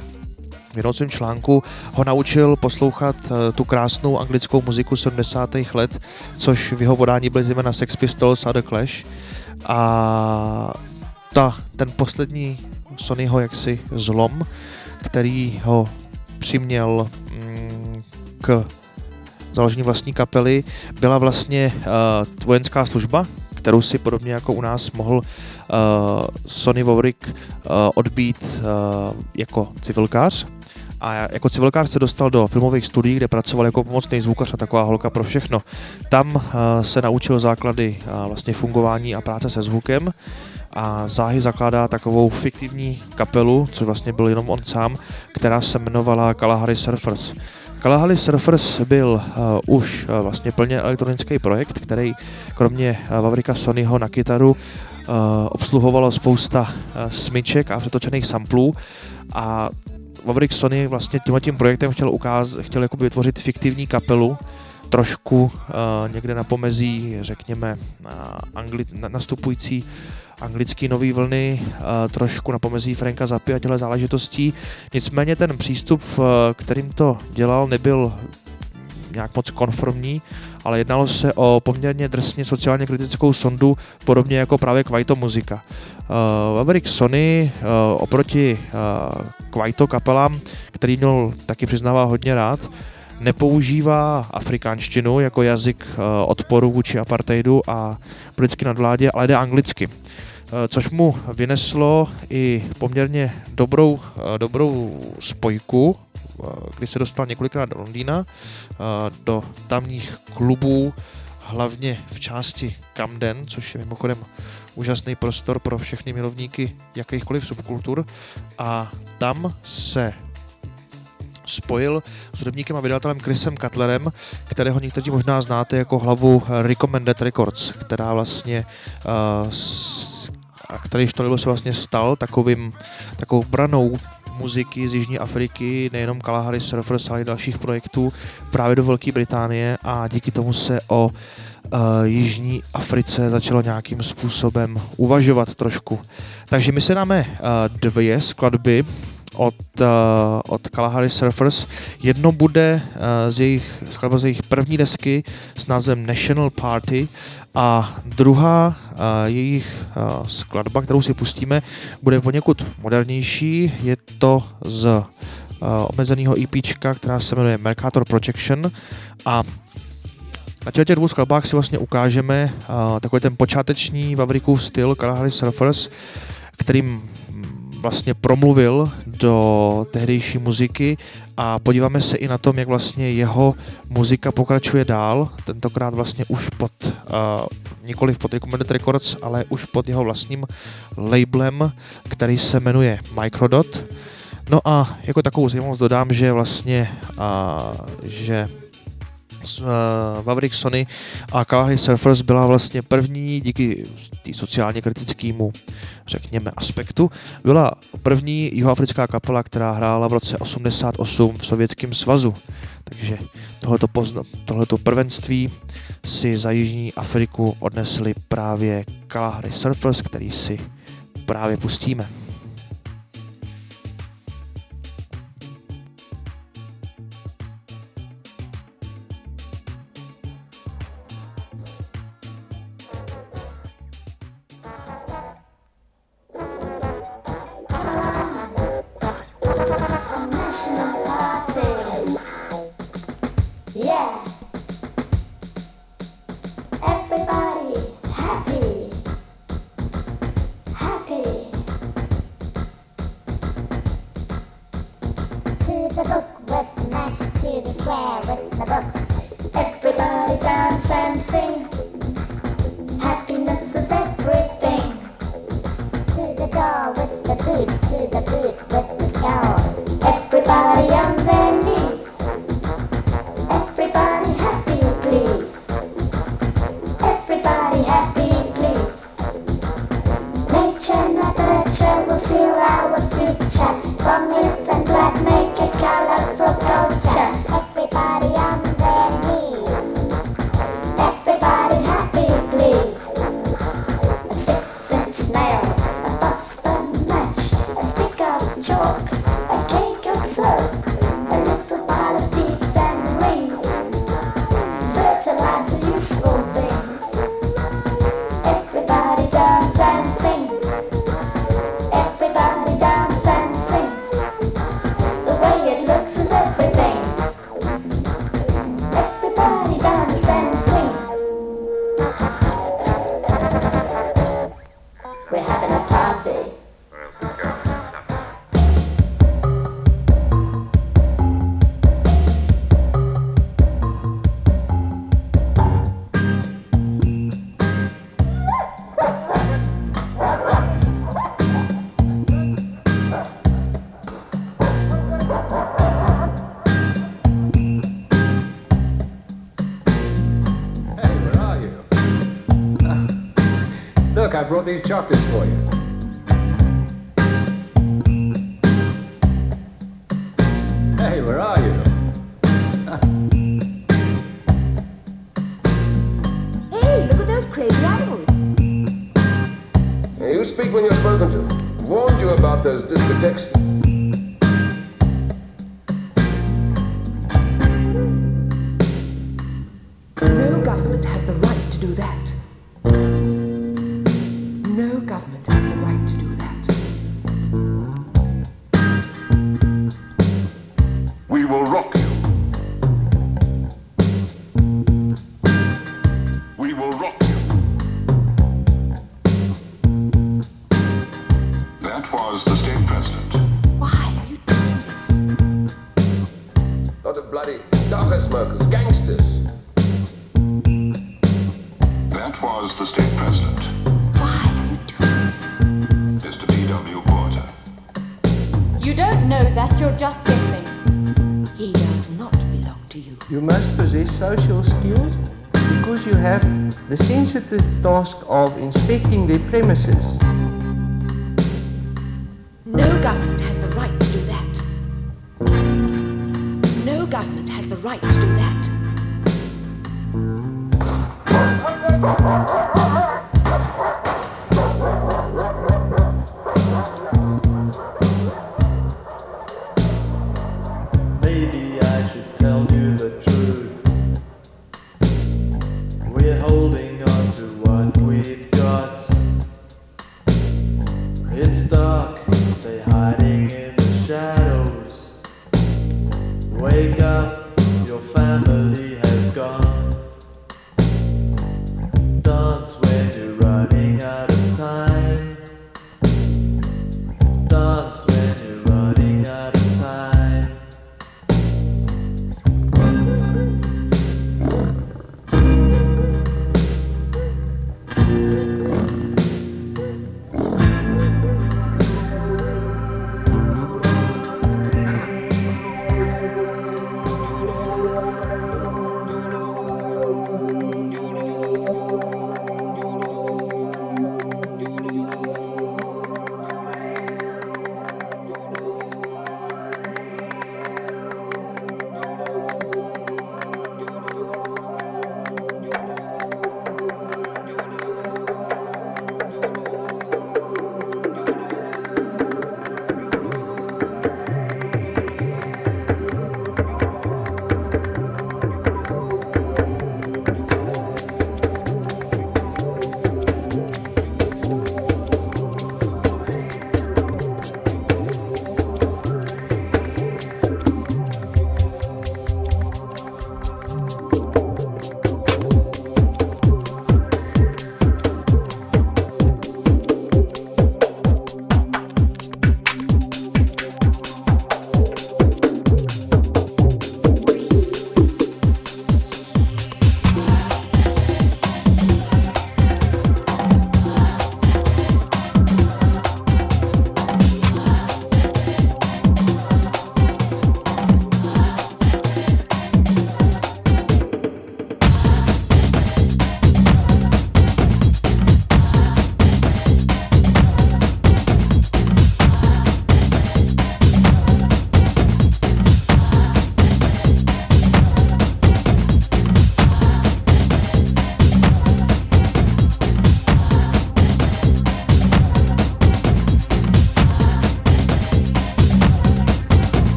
v jednom svém článku, ho naučil poslouchat uh, tu krásnou anglickou muziku 70. let, což v jeho vodání byly zejména Sex Pistols a The Clash. A ta, ten poslední Sonyho jaksi zlom, který ho přiměl mm, k založení vlastní kapely, byla vlastně uh, vojenská služba, kterou si podobně jako u nás mohl uh, Sony Vovrik uh, odbít uh, jako civilkář. A jako civilkář se dostal do filmových studií, kde pracoval jako pomocný zvukař a taková holka pro všechno. Tam uh, se naučil základy uh, vlastně fungování a práce se zvukem a záhy zakládá takovou fiktivní kapelu, což vlastně byl jenom on sám, která se jmenovala Kalahari Surfers. Kalahari Surfers byl uh, už uh, vlastně plně elektronický projekt, který kromě uh, Vavrika Sonyho na kytaru uh, obsluhovalo spousta uh, smyček a přetočených samplů. A Vavrik Sony vlastně tím projektem chtěl ukázat, chtěl jakoby vytvořit fiktivní kapelu, trošku uh, někde na pomezí, řekněme, uh, angli, nastupující anglický nový vlny, uh, trošku na pomezí Franka Zapy a těchto záležitostí. Nicméně ten přístup, uh, kterým to dělal, nebyl nějak moc konformní, ale jednalo se o poměrně drsně sociálně kritickou sondu, podobně jako právě Kvaito muzika. Uh, Maverick Sony uh, oproti uh, Kvaito kapelám, který měl taky přiznává hodně rád, nepoužívá afrikánštinu jako jazyk uh, odporu vůči apartheidu a britské nadvládě, ale jde anglicky. Eh, což mu vyneslo i poměrně dobrou, eh, dobrou spojku, eh, kdy se dostal několikrát do Londýna, do tamních klubů, hlavně v části Camden, což je mimochodem úžasný prostor pro všechny milovníky jakýchkoliv subkultur. A tam se spojil s hudebníkem a vydavatelem Chrisem Cutlerem, kterého někteří možná znáte jako hlavu Recommended Records, která vlastně uh, a který Štonil se vlastně stal takovým, takovou branou muziky z Jižní Afriky, nejenom Kalahari Surfers, ale i dalších projektů právě do Velké Británie a díky tomu se o uh, Jižní Africe začalo nějakým způsobem uvažovat trošku. Takže my se dáme uh, dvě skladby od, uh, od Kalahari Surfers. Jedno bude uh, z jejich skladba z jejich první desky s názvem National Party a druhá uh, jejich uh, skladba, kterou si pustíme, bude poněkud modernější. Je to z uh, omezeného EP, která se jmenuje Mercator Projection a na těch dvou skladbách si vlastně ukážeme uh, takový ten počáteční Vavrikův styl Kalahari Surfers, kterým vlastně promluvil do tehdejší muziky a podíváme se i na tom, jak vlastně jeho muzika pokračuje dál, tentokrát vlastně už pod, uh, nikoli pod Recommended Records, ale už pod jeho vlastním labelem, který se jmenuje Microdot. No a jako takovou zajímavost dodám, že vlastně, uh, že Maverick Sony a Kalahari Surfers byla vlastně první díky tý sociálně kritickému, řekněme, aspektu, byla první jihoafrická kapela, která hrála v roce 88 v Sovětském svazu. Takže tohleto, pozna, tohleto prvenství si za Jižní Afriku odnesli právě Kalahari Surfers, který si právě pustíme. with the book would match to the square with the book. These chocolates for you.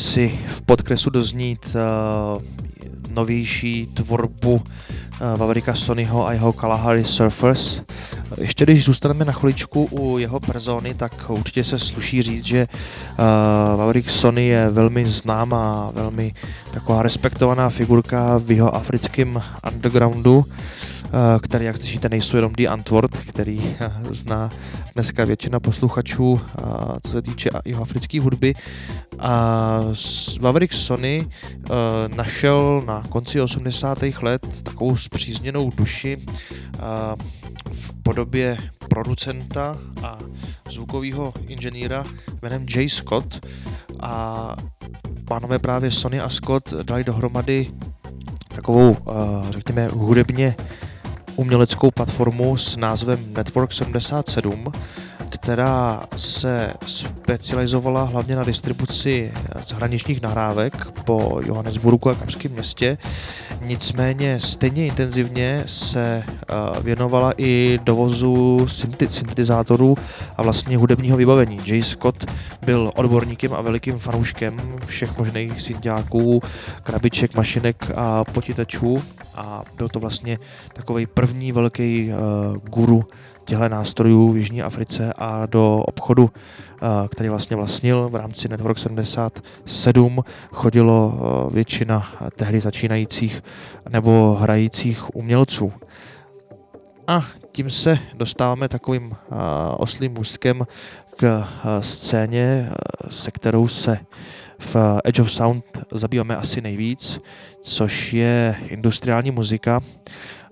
Si v podkresu doznít uh, novější tvorbu uh, Vavrika Sonyho a jeho Kalahari Surfers. Ještě když zůstaneme na chviličku u jeho persony, tak určitě se sluší říct, že uh, Vavrik Sony je velmi známá, velmi taková respektovaná figurka v jeho africkém undergroundu. Eh, který, jak slyšíte, nejsou jenom The Antwort, který eh, zná dneska většina posluchačů, eh, co se týče jeho africké hudby. A Maverick Sony našel na konci 80. let takovou zpřízněnou duši v podobě producenta a zvukového inženýra jménem Jay Scott a pánové právě Sony a Scott dali dohromady takovou, řekněme, hudebně uměleckou platformu s názvem Network 77, která se specializovala hlavně na distribuci zahraničních nahrávek po Johannesburgu a Kapském městě. Nicméně stejně intenzivně se eh, věnovala i dovozu syntetizátorů a vlastně hudebního vybavení. Jay Scott byl odborníkem a velikým fanouškem všech možných synťáků, krabiček, mašinek a počítačů a byl to vlastně takový první velký uh, guru těchto nástrojů v Jižní Africe a do obchodu, uh, který vlastně vlastnil v rámci Network 77, chodilo uh, většina tehdy začínajících nebo hrajících umělců. A tím se dostáváme takovým uh, oslým můstkem k scéně, se kterou se v Edge of Sound zabýváme asi nejvíc, což je industriální muzika.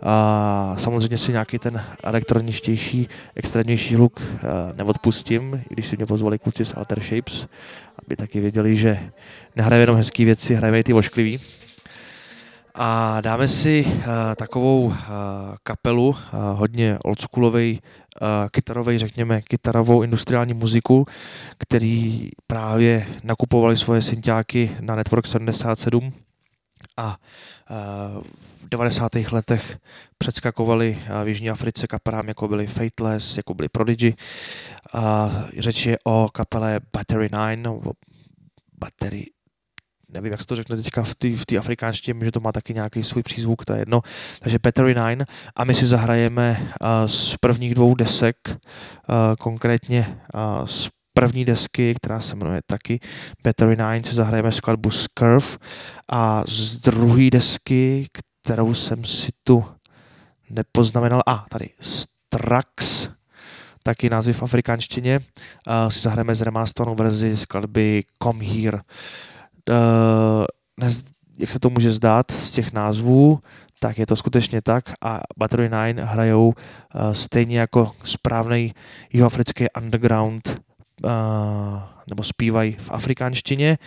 A samozřejmě si nějaký ten elektroničtější, extrémnější look neodpustím, i když si mě pozvali kluci z Alter Shapes, aby taky věděli, že nehrajeme jenom hezké věci, hrajeme i ty ošklivý. A dáme si uh, takovou uh, kapelu, hodně oldschoolovej, kytarovej, řekněme, kytarovou industriální muziku, který právě nakupovali svoje synťáky na Network 77 a v 90. letech předskakovali v Jižní Africe kapelám, jako byly Fateless, jako byly Prodigy. A řeč je o kapele Battery 9, nebo Battery nevím, jak se to řekne teďka v té v afrikánštině, že to má taky nějaký svůj přízvuk, to je jedno. Takže Battery 9 a my si zahrajeme uh, z prvních dvou desek, uh, konkrétně z první desky, která se jmenuje taky Battery 9, si zahrajeme skladbu Scurve a z druhé desky, kterou jsem si tu nepoznamenal, a ah, tady Strax, taky název v afrikánštině, uh, si zahrajeme z remasterovanou verzi skladby Come Here. Uh, jak se to může zdát z těch názvů, tak je to skutečně tak. A Battery 9 hrajou uh, stejně jako správný jihoafrický underground nebo zpívají v afrikánštině,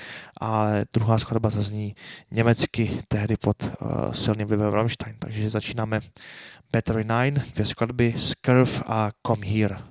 ale druhá skladba zazní německy, tehdy pod uh, silným vlivem Rammstein. Takže začínáme Battery 9, dvě skladby Scurv a Come Here.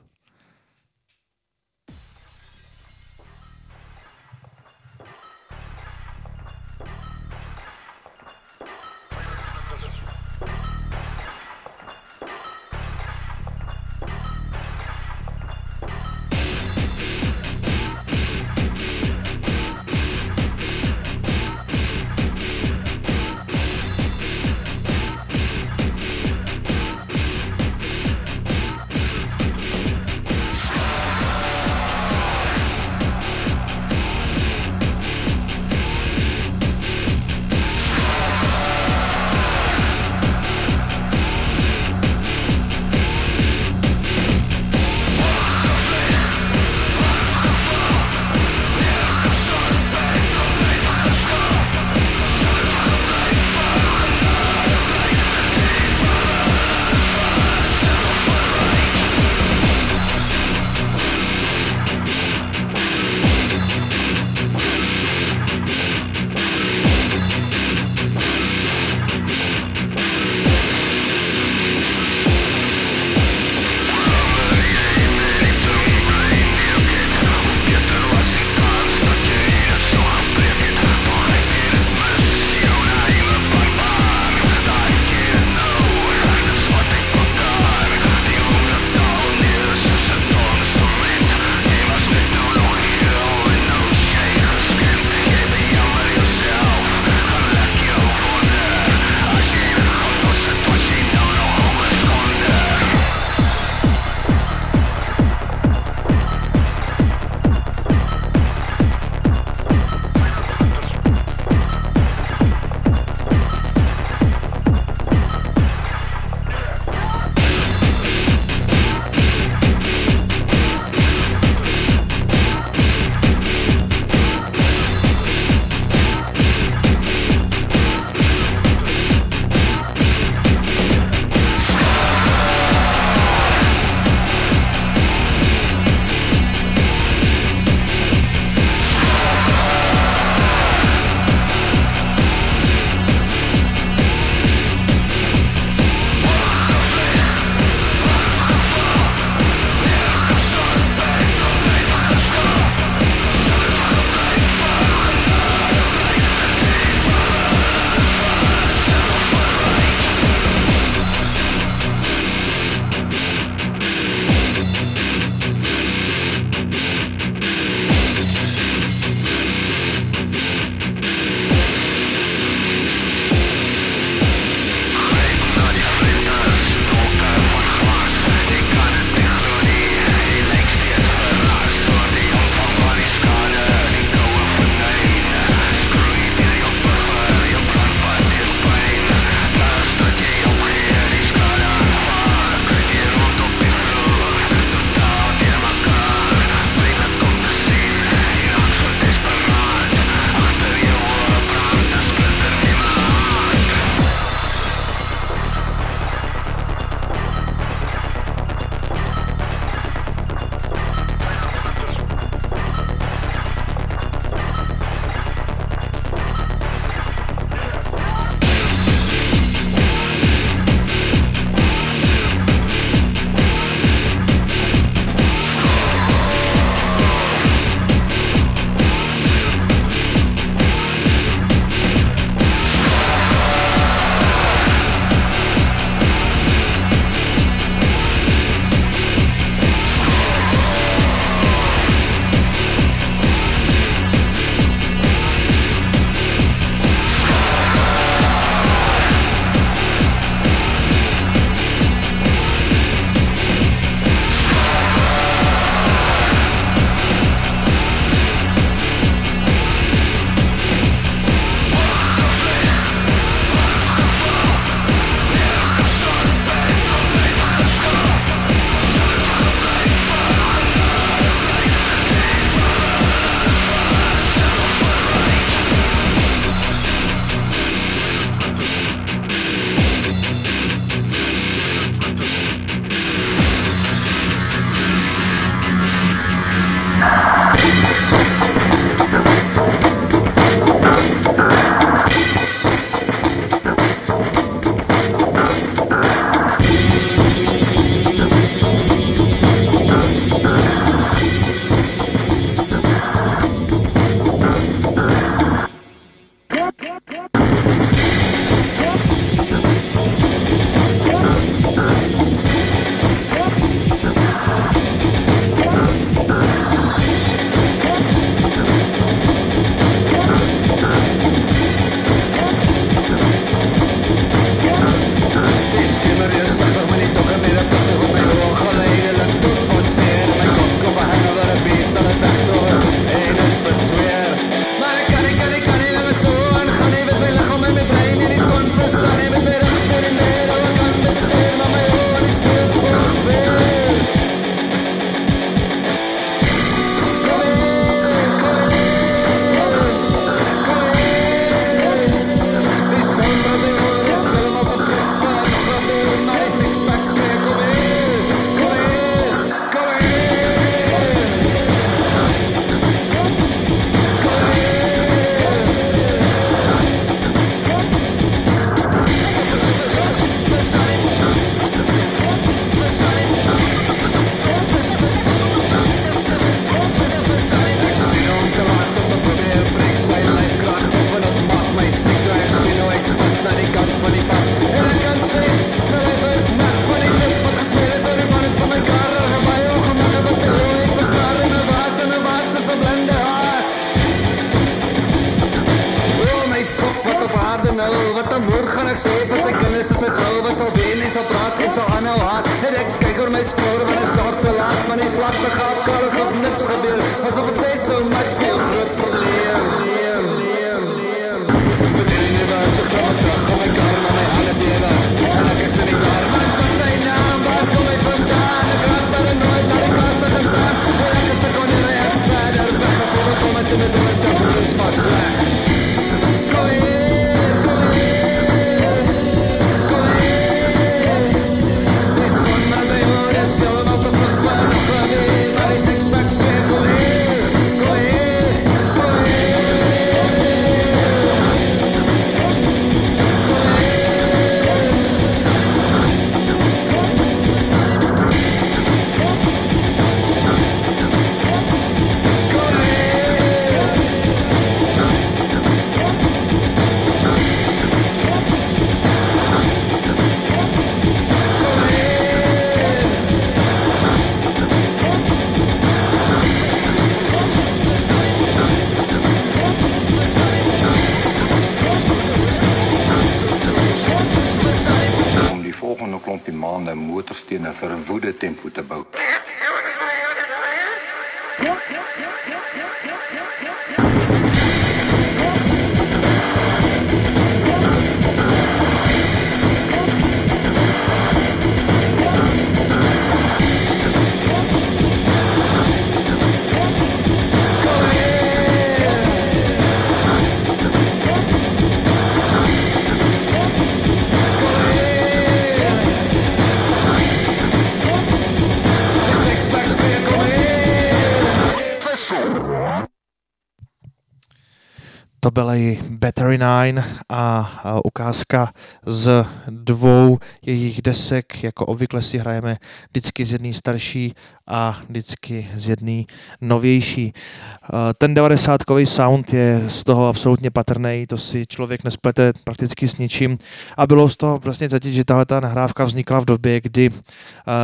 Byly Battery 9 a, ukázka z dvou jejich desek. Jako obvykle si hrajeme vždycky z jedné starší a vždycky z jedné novější. Eh, Ten 90-kový sound je z toho absolutně patrný, to si člověk nesplete prakticky s ničím. A bylo z toho prostě cítit, že tahle ta nahrávka vznikla v době, kdy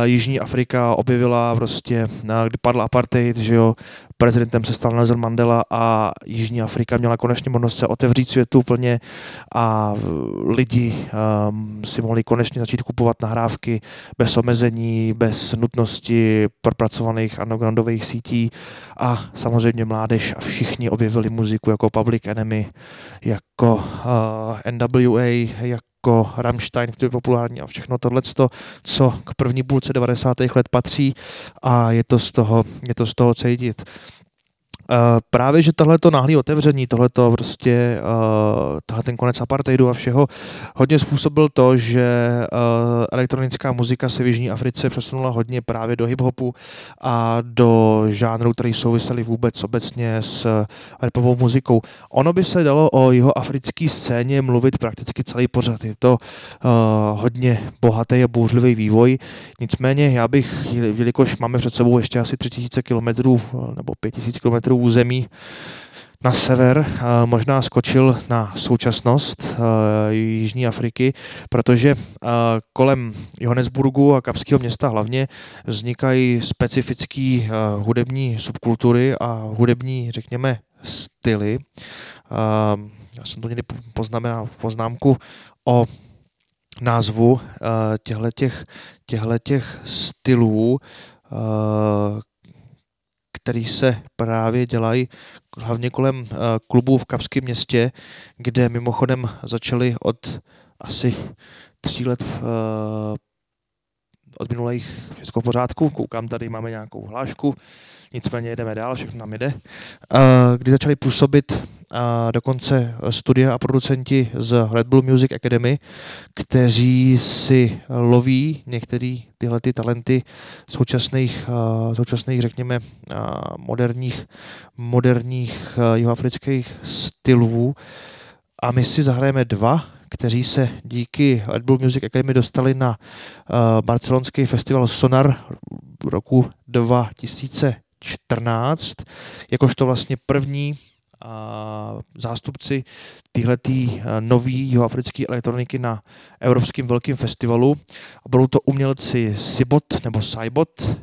Jižní Afrika objevila prostě, eh, kdy padl apartheid, že jo, prezidentem se stal Nelson Mandela a Jižní Afrika měla konečně možnost se otevřít světu plně a eh, lidi um, si mohli konečně začít kupovat nahrávky bez omezení, bez nutnosti propracovaných undergroundových sítí. A samozřejmě mládež a všichni objevili muziku jako Public Enemy, jako uh, NWA, jako Rammstein, který je populární a všechno tohle, co k první půlce 90. let patří a je to z toho, je to z toho cítit. Uh, právě, že tohle to náhlé otevření, tohle to prostě, uh, tohle ten konec apartheidu a všeho, hodně způsobil to, že uh, elektronická muzika se v Jižní Africe přesunula hodně právě do hip-hopu a do žánrů, který souvisely vůbec obecně s repovou muzikou. Ono by se dalo o jeho africké scéně mluvit prakticky celý pořad. Je to hodně bohatý a bouřlivý vývoj, nicméně já bych, jelikož máme před sebou ještě asi 3000 km nebo 5000 km území na sever, možná skočil na současnost Jižní Afriky, protože kolem Johannesburgu a Kapského města hlavně vznikají specifické hudební subkultury a hudební, řekněme, styly. Já jsem to někdy poznámku o názvu těchto těch stylů, který se právě dělají hlavně kolem uh, klubů v Kapském městě, kde mimochodem začali od asi tří let uh, od minulých všechno pořádku. Koukám, tady máme nějakou hlášku, nicméně jedeme dál, všechno nám jde. Kdy začali působit dokonce studia a producenti z Red Bull Music Academy, kteří si loví některé tyhle ty talenty současných, současných řekněme, moderních, moderních jihoafrických stylů. A my si zahrajeme dva, kteří se díky Red Bull Music Academy dostali na barcelonský festival Sonar roku 2014, jakožto vlastně první uh, zástupci tyhletý uh, nový jihoafrické elektroniky na Evropském velkém festivalu. A budou to umělci Sibot nebo Saibot uh,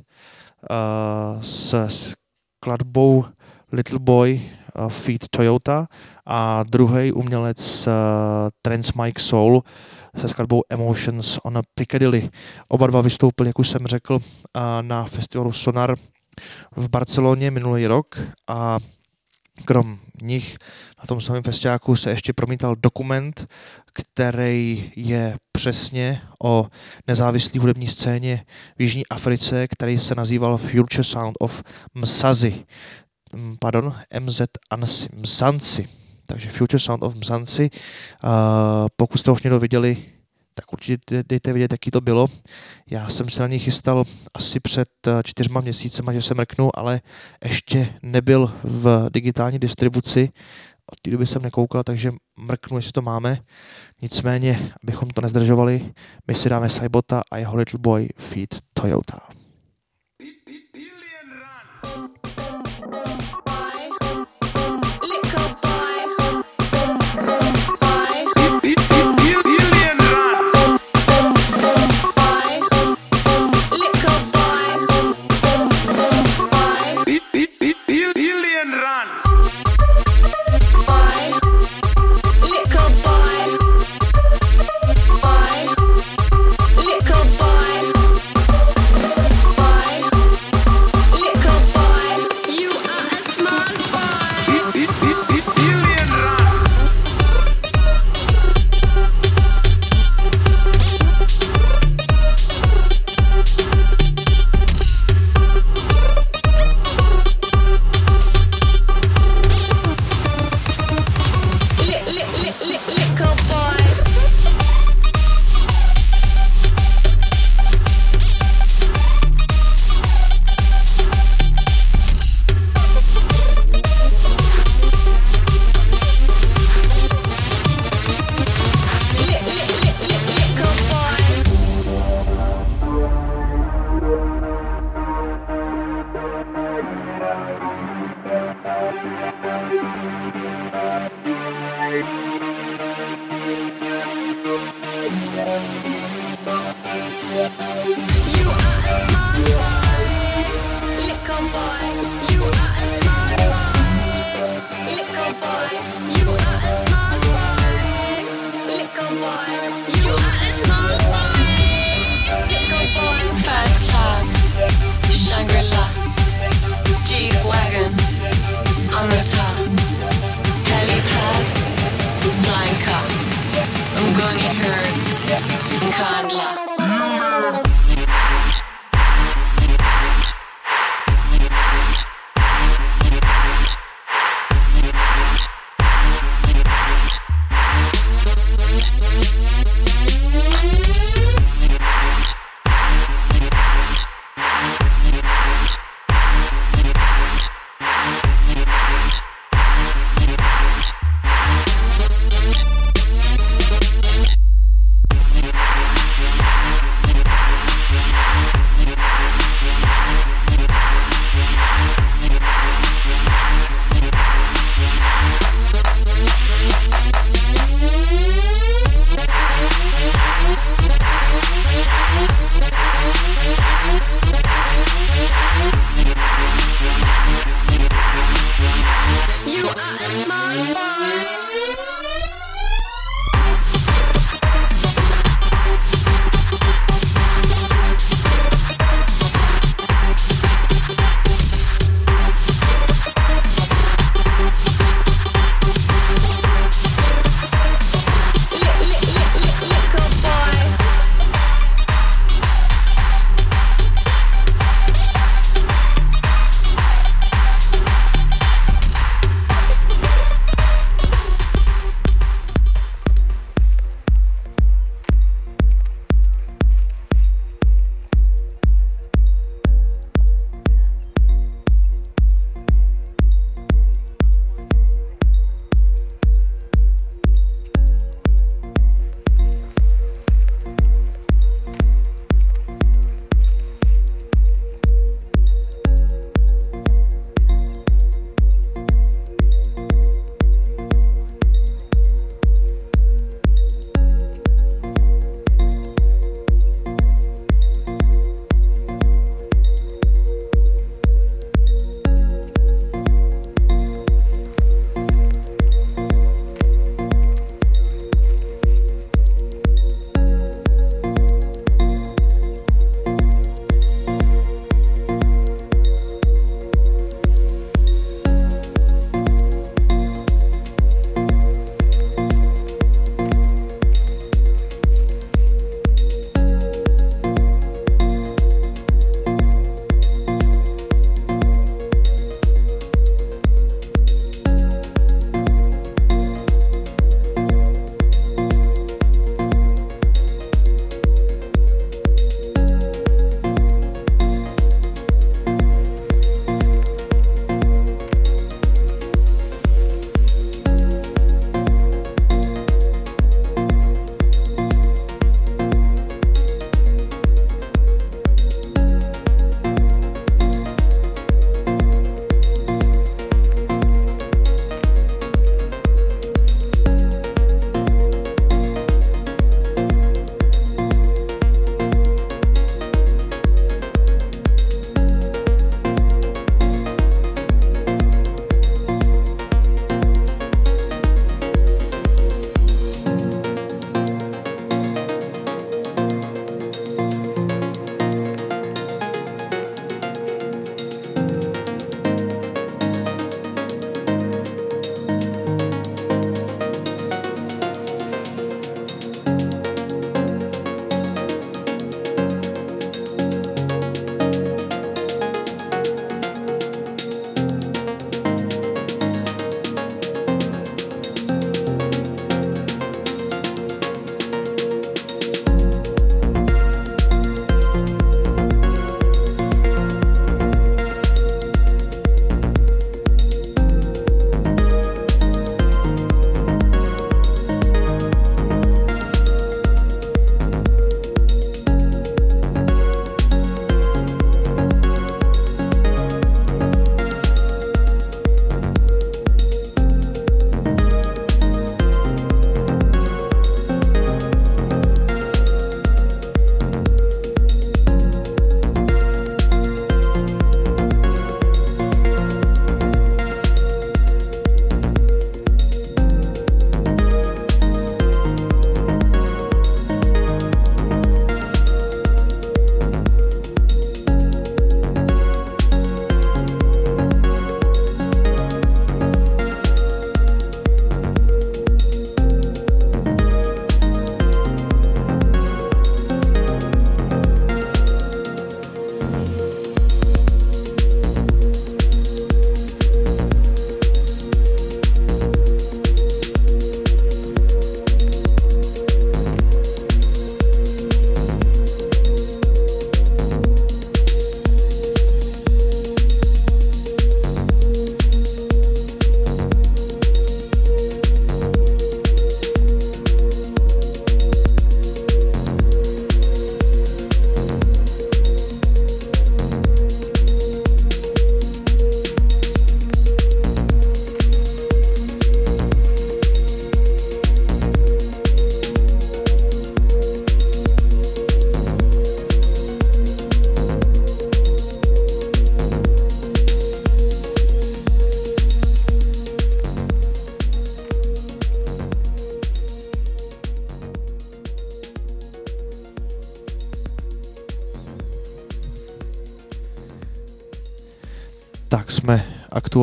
s skladbou Little Boy feat Toyota a druhý umělec Trans Mike Soul se skladbou Emotions on a Piccadilly. Oba dva vystoupili, jak už jsem řekl, na festivalu Sonar v Barceloně minulý rok a krom nich na tom samém festiáku se ještě promítal dokument, který je přesně o nezávislé hudební scéně v Jižní Africe, který se nazýval Future Sound of Msazi. Mm, Pardon, MZ Ansi, Mzansi. Takže Future Sound of Mzansi. Uh, pokud jste už někdo viděli, tak určitě dejte vědět, jaký to bylo. Já jsem se na něj chystal asi před eh, čtyřma měsícema, že se mrknu, ale ještě nebyl v digitální distribuci. Od té doby jsem nekoukal, takže mrknu, jestli to máme. Nicméně, abychom to nezdržovali, my si dáme Cybota a jeho Little Boy Feed Toyota.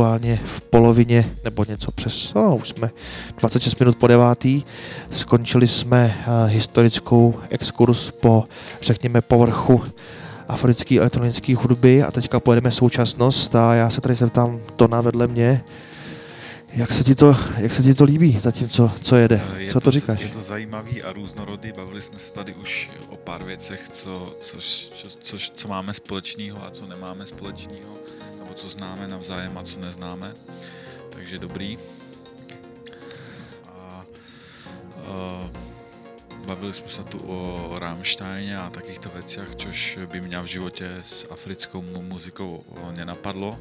Aktuálně v polovině, nebo něco přes, no, už jsme 26 minut po devátý. Skončili jsme uh, historickou exkurs po, řekněme, povrchu africké elektronické hudby a teďka pojedeme současnost a já se tady zeptám Tona vedle mě, jak se ti to, jak se ti to líbí zatím, co, co jede? Eh, Je Co to říkáš? Je to zajímavý a různorodý. Bavili jsme se tady už o pár věcech, co, což, co, což, co máme společného a co nemáme společného, nebo co známe navzájem a co neznáme. Takže dobrý. A, a bavili jsme se tu o Rammsteině a takýchto věcech, což by mě v životě s africkou mu- muzikou nenapadlo.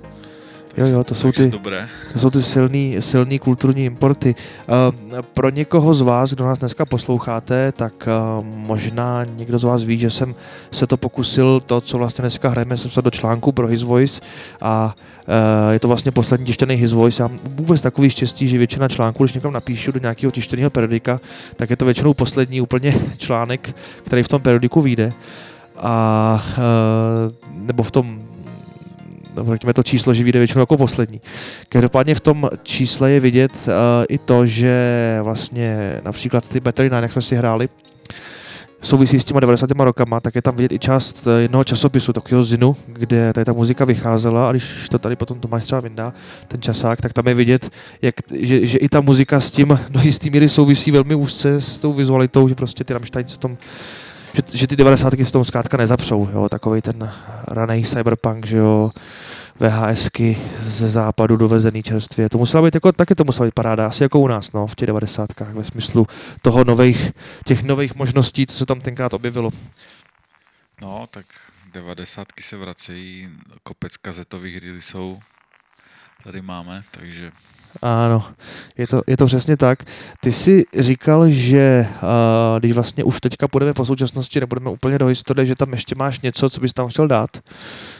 Jo, jo, to jsou ty, Dobré. to jsou ty silný, silný kulturní importy. Uh, pro někoho z vás, kdo nás dneska posloucháte, tak uh, možná někdo z vás ví, že jsem se to pokusil, to, co vlastně dneska hrajeme, jsem se do článku pro His Voice a uh, je to vlastně poslední tištěný His Voice. Já mám vůbec takový štěstí, že většina článků, když někam napíšu do nějakého tištěného periodika, tak je to většinou poslední úplně článek, který v tom periodiku vyjde. A nebo v tom řekněme to číslo, že vyjde většinou jako poslední. Každopádně v tom čísle je vidět uh, i to, že vlastně například ty Battery 9, jak jsme si hráli, souvisí s těma 90. rokama, tak je tam vidět i část eh, jednoho časopisu, takového Zinu, kde tady ta muzika vycházela a když to tady potom Tomáš třeba vyndá, ten časák, tak tam je vidět, jak, že, že, i ta muzika s tím do jistý míry souvisí velmi úzce s tou vizualitou, že prostě ty Rammstein se tom že, že ty 90. se tomu zkrátka nezapřou, jo, takový ten raný cyberpunk, že jo, VHSky ze západu dovezený čerstvě. To musela být jako, taky to musela být paráda, asi jako u nás, no, v těch 90. ve smyslu toho nových, těch nových možností, co se tam tenkrát objevilo. No, tak 90. se vracejí, kopec kazetových releaseů tady máme, takže Ano, je to, je to přesně tak. Ty jsi říkal, že uh, když vlastně už teďka půjdeme po současnosti, nebudeme úplně do historie, že tam ještě máš něco, co bys tam chtěl dát.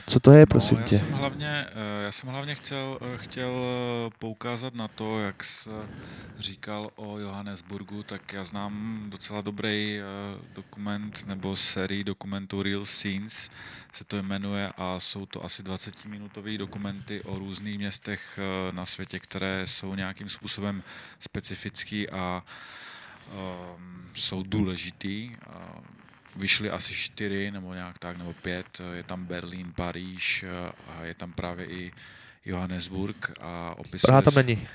Co to je, prosím no, já tě? Jsem hlavně, eh, já jsem hlavně chtěl, eh, chtěl eh, poukázat na to, jak jsi říkal o Johannesburgu, tak já znám docela dobrý dokument nebo sérii dokumentů Real Scenes, se to jmenuje a jsou to asi 20-minutové dokumenty o různých městech na světě, které jsou nějakým způsobem specifický a um, jsou důležitý. Uh, vyšly asi čtyři nebo nějak tak, nebo pět. Je tam Berlín, Paříž a je tam právě i Johannesburg a opisuje... Praha tam není.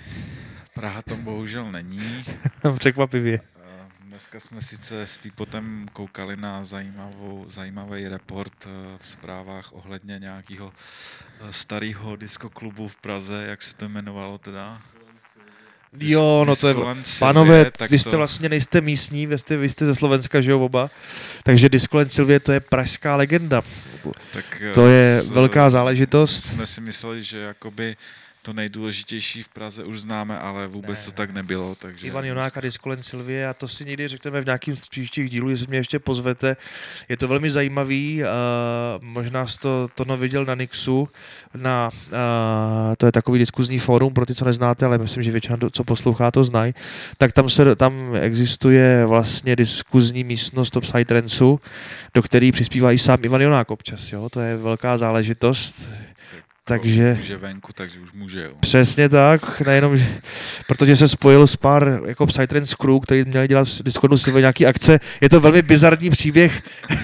Praha tam bohužel není. Překvapivě. Dneska jsme sice s Týpotem koukali na zajímavou, zajímavý report v zprávách ohledně nějakého starého diskoklubu v Praze, jak se to jmenovalo teda? Jo, no to je, pánové, Sylvie, tak vy jste to- vlastně nejste místní, vy jste, vy jste ze Slovenska, že jo, oba, takže Discoland Sylvie to je pražská legenda. Tak, to je eh, velká záležitost. Jsme si mysleli, že jakoby to nejdůležitější v Praze už známe, ale vůbec ne. to tak nebylo. Takže Ivan Jonák a Discolen Sylvie a to si někdy řekneme v nějakým z příštích dílů, jestli mě ještě pozvete. Je to velmi zajímavý, uh, možná jsi to, to viděl na Nixu, na, uh, to je takový diskuzní fórum pro ty, co neznáte, ale myslím, že většina, co poslouchá, to znají. Tak tam, se, tam existuje vlastně diskuzní místnost Top Psytrance'u, do který přispívá i sám Ivan Jonák občas. Jo? To je velká záležitost. Takže... Už je venku, takže už může. Jo. Přesně tak, nejenom, že, protože se spojil s pár jako Psytrance crew, který měli dělat s Discordu Silver nějaký akce. Je to velmi bizarní příběh.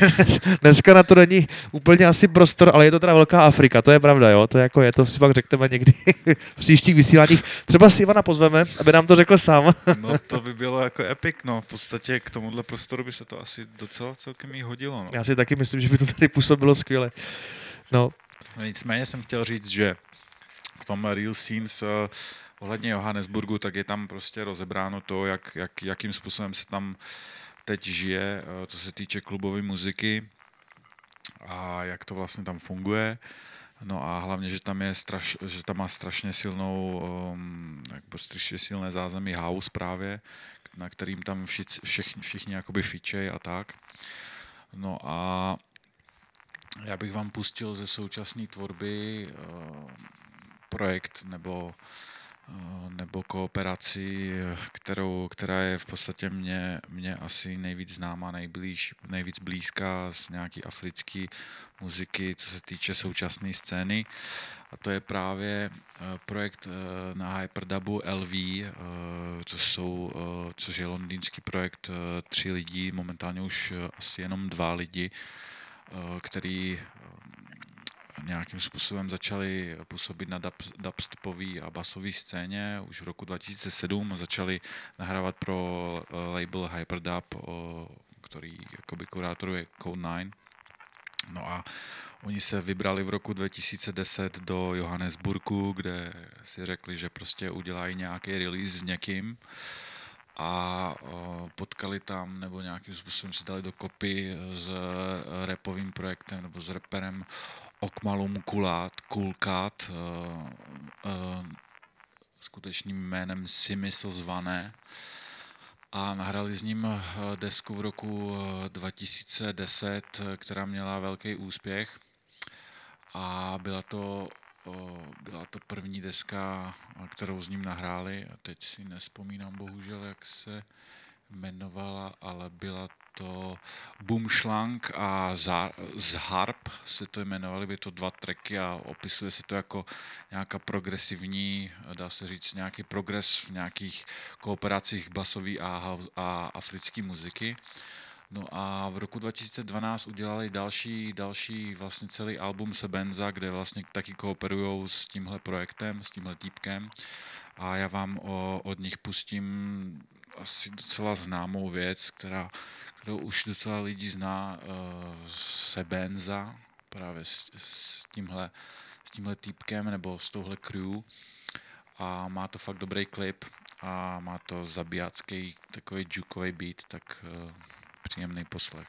Dneska na to není úplně asi prostor, ale je to teda velká Afrika, to je pravda, jo. To je jako je, to si pak řekneme někdy v příštích vysíláních. Třeba si Ivana pozveme, aby nám to řekl sám. No to by bylo jako epic, no. V podstatě k tomuhle prostoru by se to asi docela celkem jí hodilo. No. Já si taky myslím, že by to tady působilo skvěle. No nicméně jsem chtěl říct, že v tom Real Scenes uh, ohledně Johannesburgu, tak je tam prostě rozebráno to, jak, jak, jakým způsobem se tam teď žije, uh, co se týče klubové muziky a jak to vlastně tam funguje. No a hlavně, že tam, je straš, že tam má strašně silnou, um, jako strašně silné zázemí house právě, na kterým tam všichni, všichni, všichni jakoby fičej a tak. No a já bych vám pustil ze současné tvorby uh, projekt nebo nebo kooperaci, kterou, která je v podstatě mě, mě asi nejvíc známá, nejblíž, nejvíc blízká z nějaký africké muziky, co se týče současné scény. A to je právě eh, projekt eh, na Hyperdubu LV, eh, což, jsou, což je londýnský projekt tři lidí, momentálně už asi jenom dva lidi, který nějakým způsobem začali působit na dub, dubstepové a basové scéně už v roku 2007 začali nahrávat pro label Hyperdub, který jakoby kurátoruje Code 9. No a Oni se vybrali v roku 2010 do Johannesburgu, kde si řekli, že prostě udělají nějaký release s někým a potkali tam nebo nějakým způsobem si dali do kopy s repovým projektem nebo s reperem Okmalum Kulat, Kulkat, skutečným jménem Simysl zvané a nahrali s ním desku v roku 2010, která měla velký úspěch. A byla to, byla to první deska, kterou s ním nahráli. A teď si nespomínám bohužel, jak se jmenovala, ale byla to Boomschlang a z Harp se to jmenovali, byly to dva tracky a opisuje se to jako nějaká progresivní, dá se říct, nějaký progres v nějakých kooperacích basový a, a africké muziky. No a v roku 2012 udělali další, další vlastně celý album Sebenza, kde vlastně taky kooperují s tímhle projektem, s tímhle týpkem. A já vám o, od nich pustím asi docela známou věc, která, kterou už docela lidí zná, uh, Sebenza, právě s, s, tímhle, s tímhle týpkem nebo s touhle crew. A má to fakt dobrý klip a má to zabijácký takový jukový beat, tak uh, Příjemný poslech.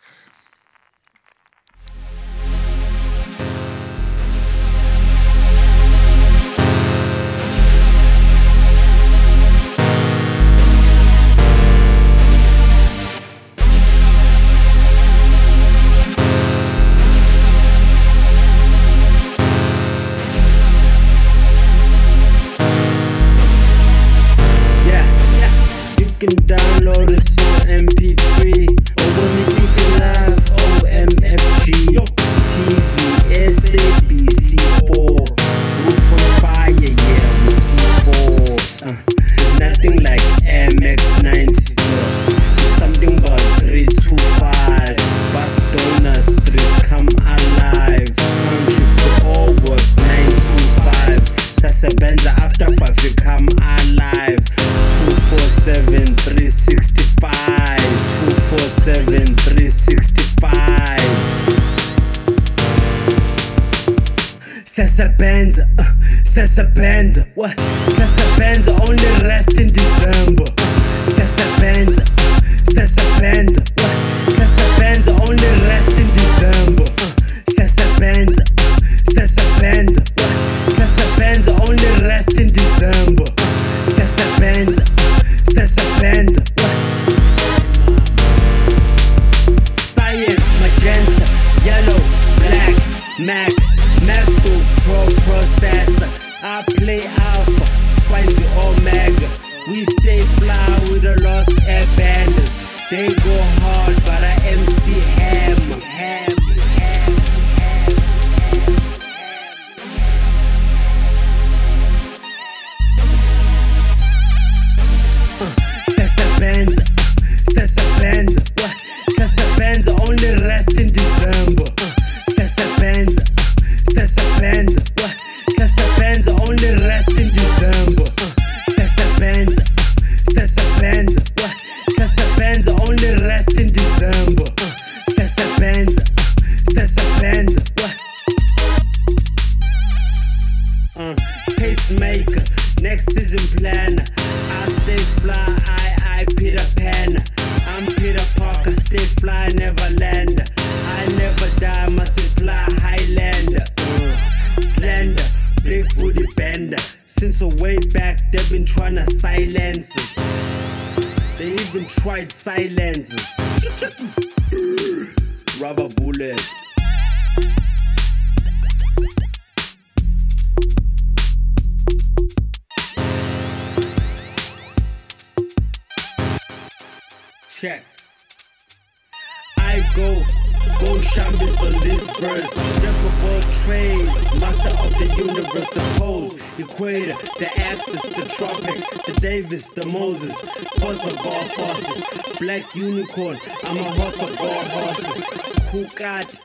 I'm a horse of all horses. Kukat,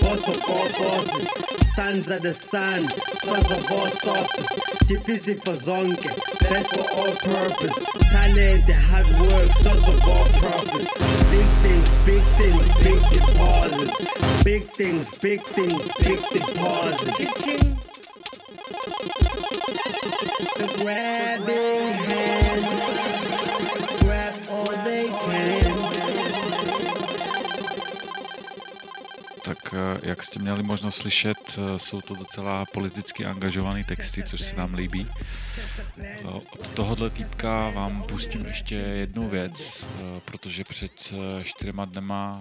boss of all bosses, sons of the sun, source of all sources, busy for zonke, best for all purpose, talent, hard work, source of all profits, big things, big things, big deposits, big things, big things, big deposits. Jak jste měli možnost slyšet, eh, jsou to docela politicky angažované texty, což se nám líbí. Eh, Od tohohle týpka vám pustím ještě jednu věc, eh, protože před čtyřma dnema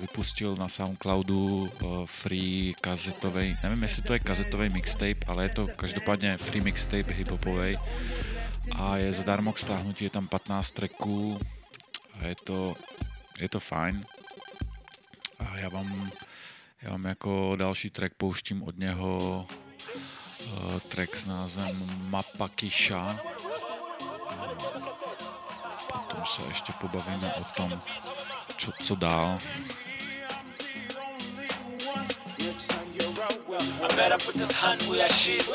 vypustil na Soundcloudu free kazetový, nevím jestli to je kazetový mixtape, ale je to každopádně free mixtape hiphopový a je zadarmo k stáhnutí, je tam 15 tracků a je to, je to fajn. A já vám, já vám jako další track pouštím od něho uh, track s názvem Mapakisha. Potom se ještě pobavíme o tom, čo, co dál. I met up with this hun, we are she's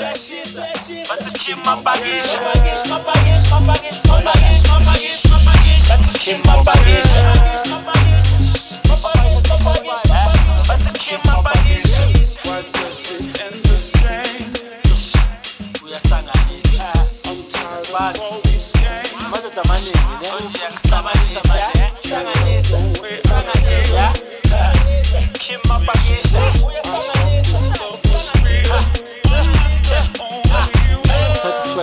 But to keep my baggage, my baggage, my baggage, my baggage, my baggage, my baggage, my baggage. To keep my baggage, my baggage, my baggage,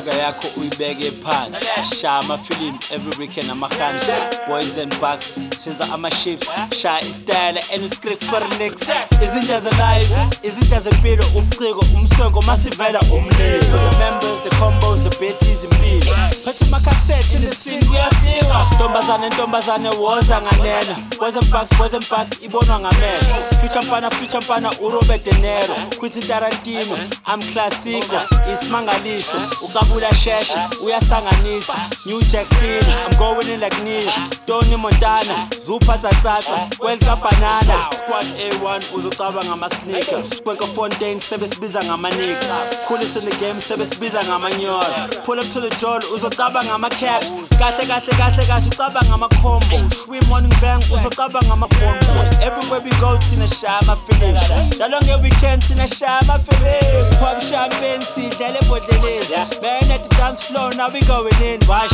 my yakho uyibeke phansi. Shaya amafilimu every weekend amahansi boys and bucks shenza ama-ships shaya istayela and uscript for nix izinja zelife izinja zempilo ubuciko umswengo masivela umlilo. The members the combos the bets izimpilo phethe amakhasethi nesini kuyafika. Ntombazane ntombazane woza nganena. Boys and bucks boys and bucks ibonwa ngamehlo. Future mfana future mfana urobert denero quintin tarantino am classico isimangaliso. Ukabula sheshe uyasanganisa new jack city i'm going in like neo tony montana zuphathatsatsa welka banana. Squad a1 uzocaba ngamasneaker. Squeka fontaine sebesibiza ngamanika coolest in the game sebesibiza ngamanyola pull up to the jol uzocaba ngama-caps. Kahle kahle kahle kahle ucaba ngama-combo. Shwi morning bang uzocaba ngama-bombo everywhere we go thina shaya amafilimu njalo nge-weekend thina shaya amafilimu pop champagne sidlele ebhodleleni. Man at the dance floor now we going in wash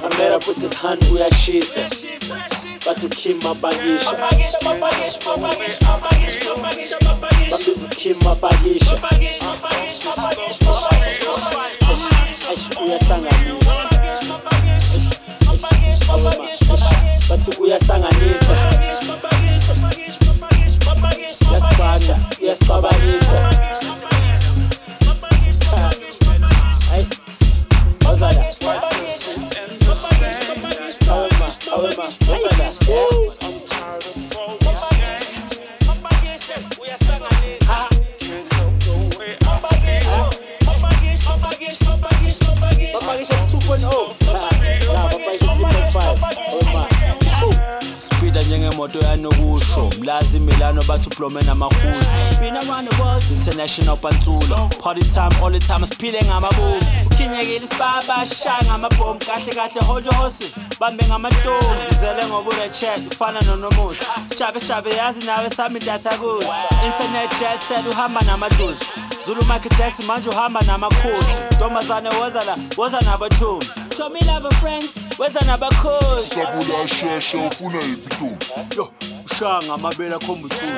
I met up with this we are shit. But to keep my bathi uyahlanganisa Papagis, Papagis 2.0. Nah, Papagis 3.5. Oh, my. Speeda njengemoto yanokusho. Mlazi milano bathi ublome namahuzi international pantsulo party time all the time siphile ngamabomu. Ukhinyekile isibaba ngamabhomu. Kahle kahle hold your horses. Bambe ngamatomu uzele ngoba une-chat ufana nonomusa. Sijabe sijabe yazi nawe sami data kuzi internet set uhamba namadlozi. Zulu michael jackson manje uhamba namakhosi ntombazane woza la woza nabathumi show me love friends weza nabakhosi Sabula sheshe ufuna ipituka yo ushaya ngamabele akhomba uthuli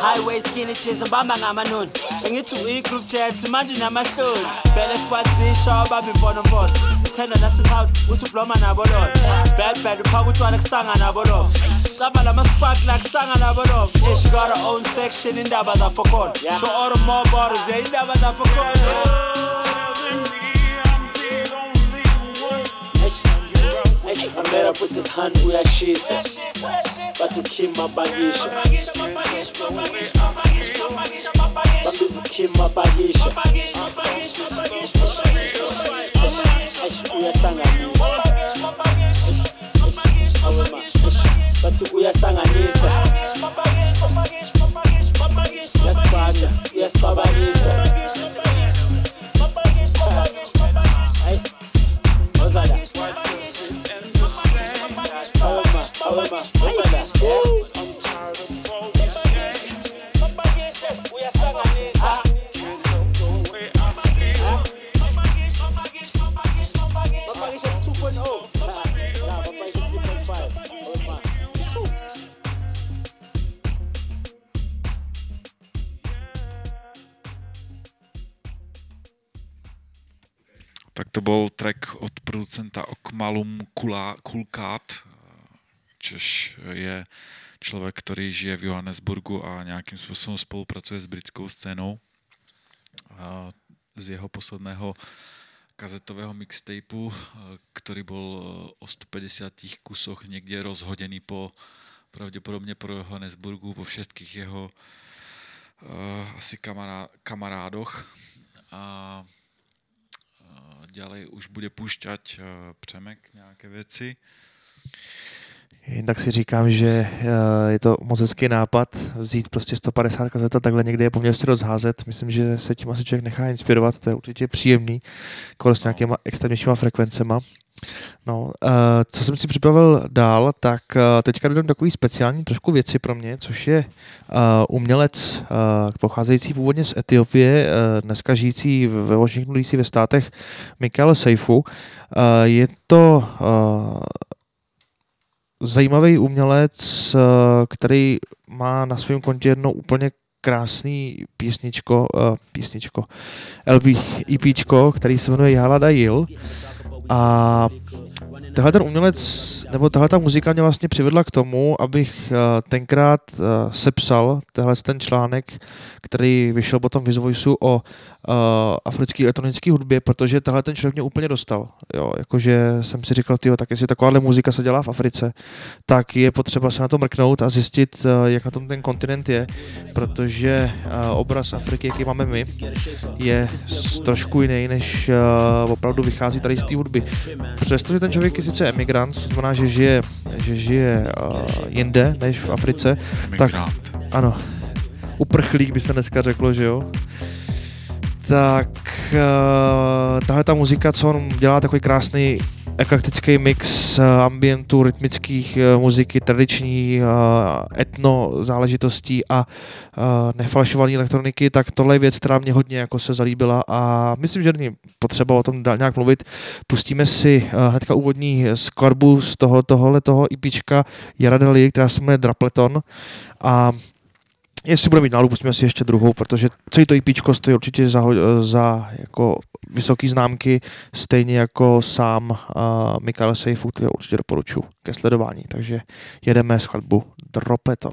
highway skinny jeans ubamba ngamanoni. Bengithi uyi-group chat manje namahloni. Bele swazisha wabamba imfonomfono uthenda nasishout uthi ubloma nabo lona. Bad uphaka utshwala kusanga nabo lova caba lamaspark la kusanga nabo yeah, she got her own section indaba zafokhona sho the more bottles yeah indaba zafokhona oh, I'm better with this hand uyashisa bathukhimabhakisha babizukhimabhakisha uyasanganisa Yes, uyasanganisa uyasibhana uyasixabanisa Ozada. Aroma, aroma, Ozada. Propagation 2.0 Tak to byl track od producenta Okmalum Kula, Kulkát, což je člověk, který žije v Johannesburgu a nějakým způsobem spolupracuje s britskou scénou. Z jeho posledného kazetového mixtapeu, který byl o 150 kusoch někde rozhoděný po pravděpodobně po Johannesburgu, po všetkých jeho uh, asi kamará, kamarádoch. A ďalej už bude púšťať uh, Přemek nějaké věci. Jen tak si říkám, že eh, je to moc hezký nápad vzít prostě 150 kazet a takhle někde je poměrně rozházet. Myslím, že se tím asi člověk nechá inspirovat, to je určitě příjemný, kolo s nějakýma extrémnějšíma frekvencema. No, uh, co jsem si připravil dál, tak uh, teďka dodám takový speciální trošku věci pro mě, což je umělec pocházející původně z Etiopie, dneska žijící ve Washingtonu DC ve státech, Michael Seifu. Je to zajímavý umělec, uh, který má na svém kontě jedno úplně krásný písničko, uh, písničko, LP, EPčko, který se jmenuje Jalada Yil. A tenhle ten umělec, nebo tahle ta muzika mě vlastně přivedla k tomu, abych uh, tenkrát sepsal tenhle ten článek, který vyšel potom v Voiceu o uh, africké elektronické hudbě, protože tenhle ten člověk mě úplně dostal. Jo, jakože jsem si říkal, tyjo, tak jestli takováhle muzika se dělá v Africe, tak je potřeba se na to mrknout a zjistit, uh, jak na tom ten kontinent je, protože uh, obraz Afriky, jaký máme my, je trošku jiný, než uh, opravdu vychází tady z té hudby. Přestože ten člověk je sice emigrant, to znamená, že žije, že žije uh, jinde než v Africe, tak ano, uprchlík by se dneska řeklo, že jo. Tak uh, tahle ta muzika, co on dělá, takový krásný eklektický mix uh, ambientů, rytmických uh, muziky, tradiční uh, etno záležitostí a uh, nefalšované elektroniky, tak tohle je věc, která mě hodně jako se zalíbila a myslím, že není potřeba o tom dál nějak mluvit. Pustíme si uh, hnedka úvodní skladbu z toho, tohohle toho EPčka Jaradeli, která se jmenuje Drapleton a Jestli bude mít náladu, pustíme si ještě druhou, protože celý to IP stojí určitě za, za jako vysoké známky, stejně jako sám uh, Michael Seifu, který určitě doporučuji ke sledování. Takže jedeme skladbu Dropleton.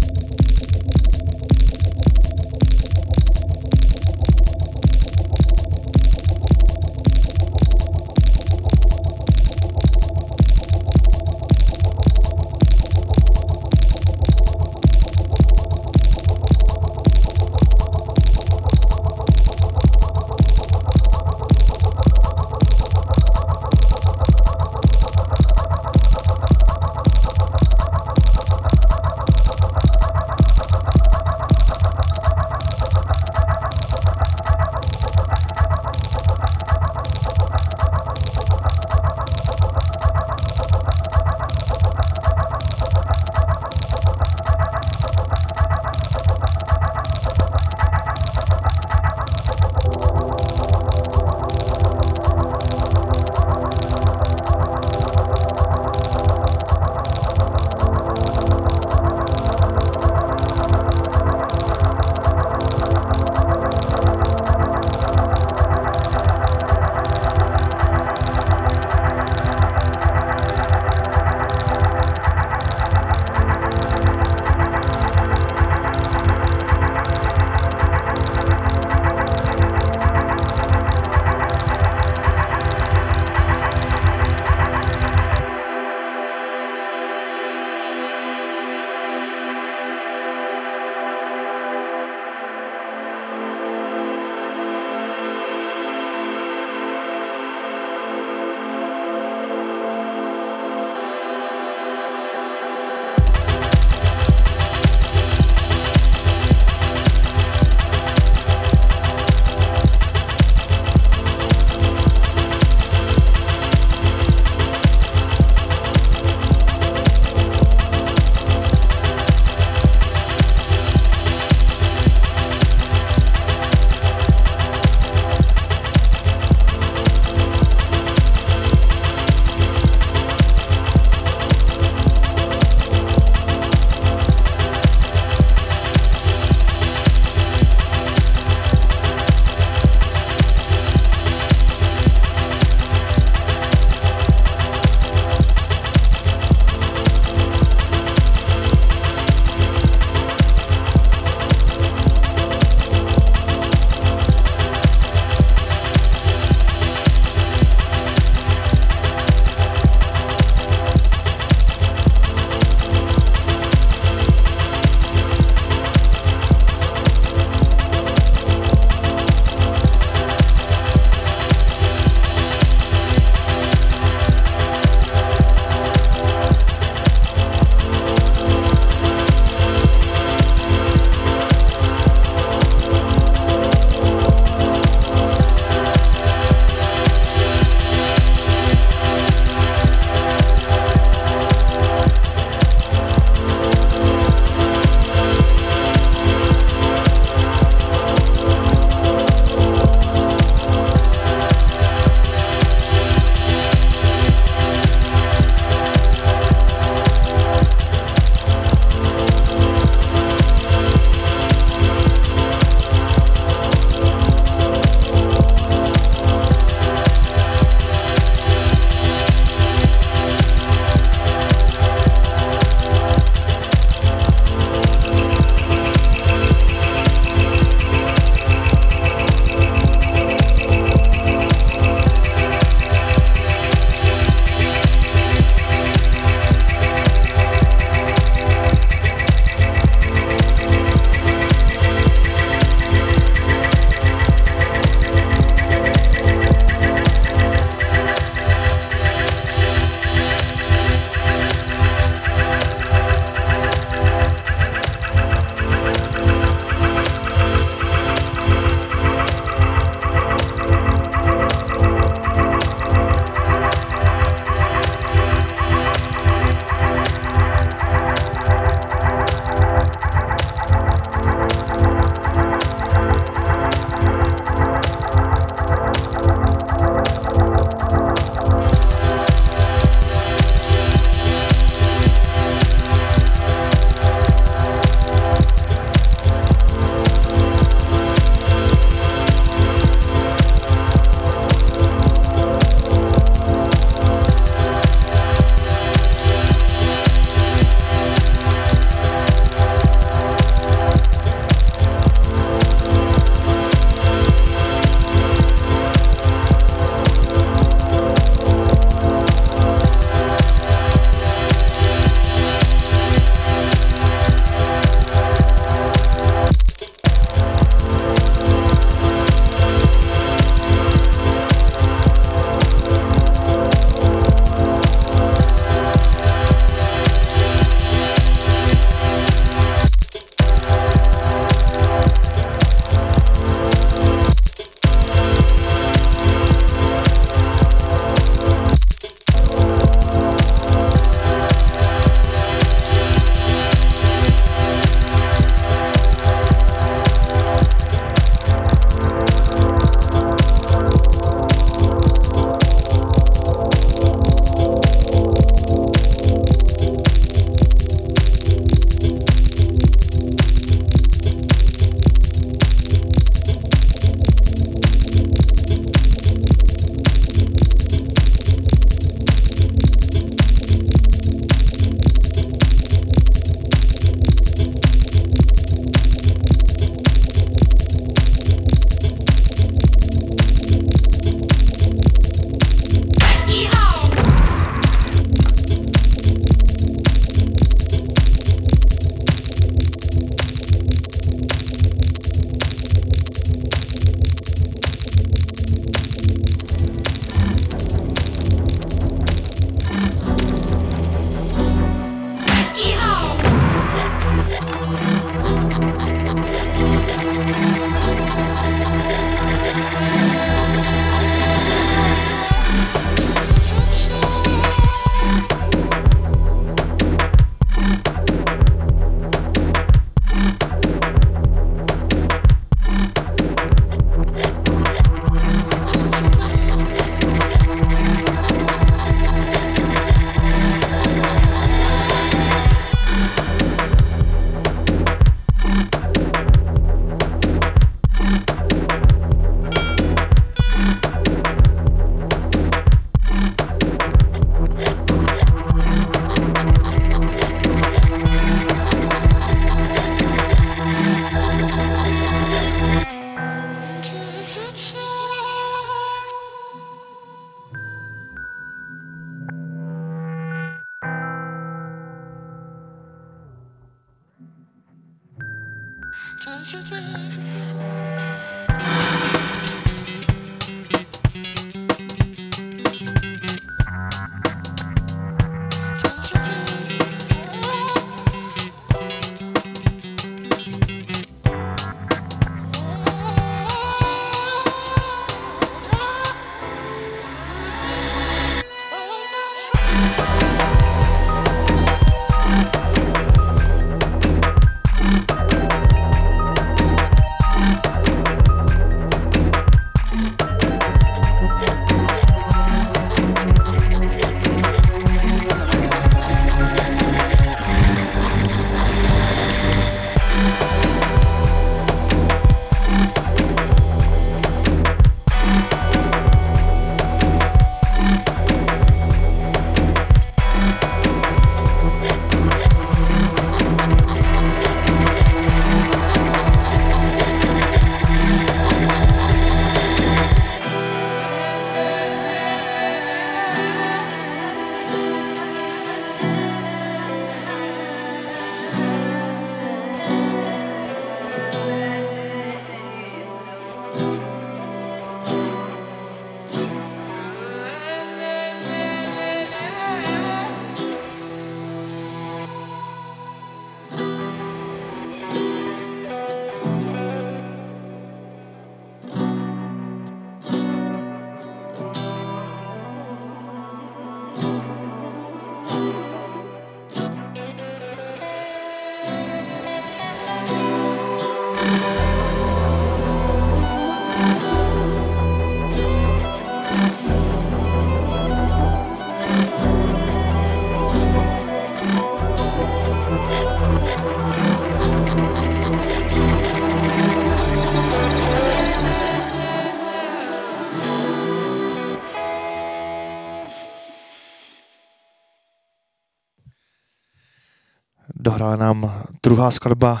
Dohrála nám druhá skladba uh,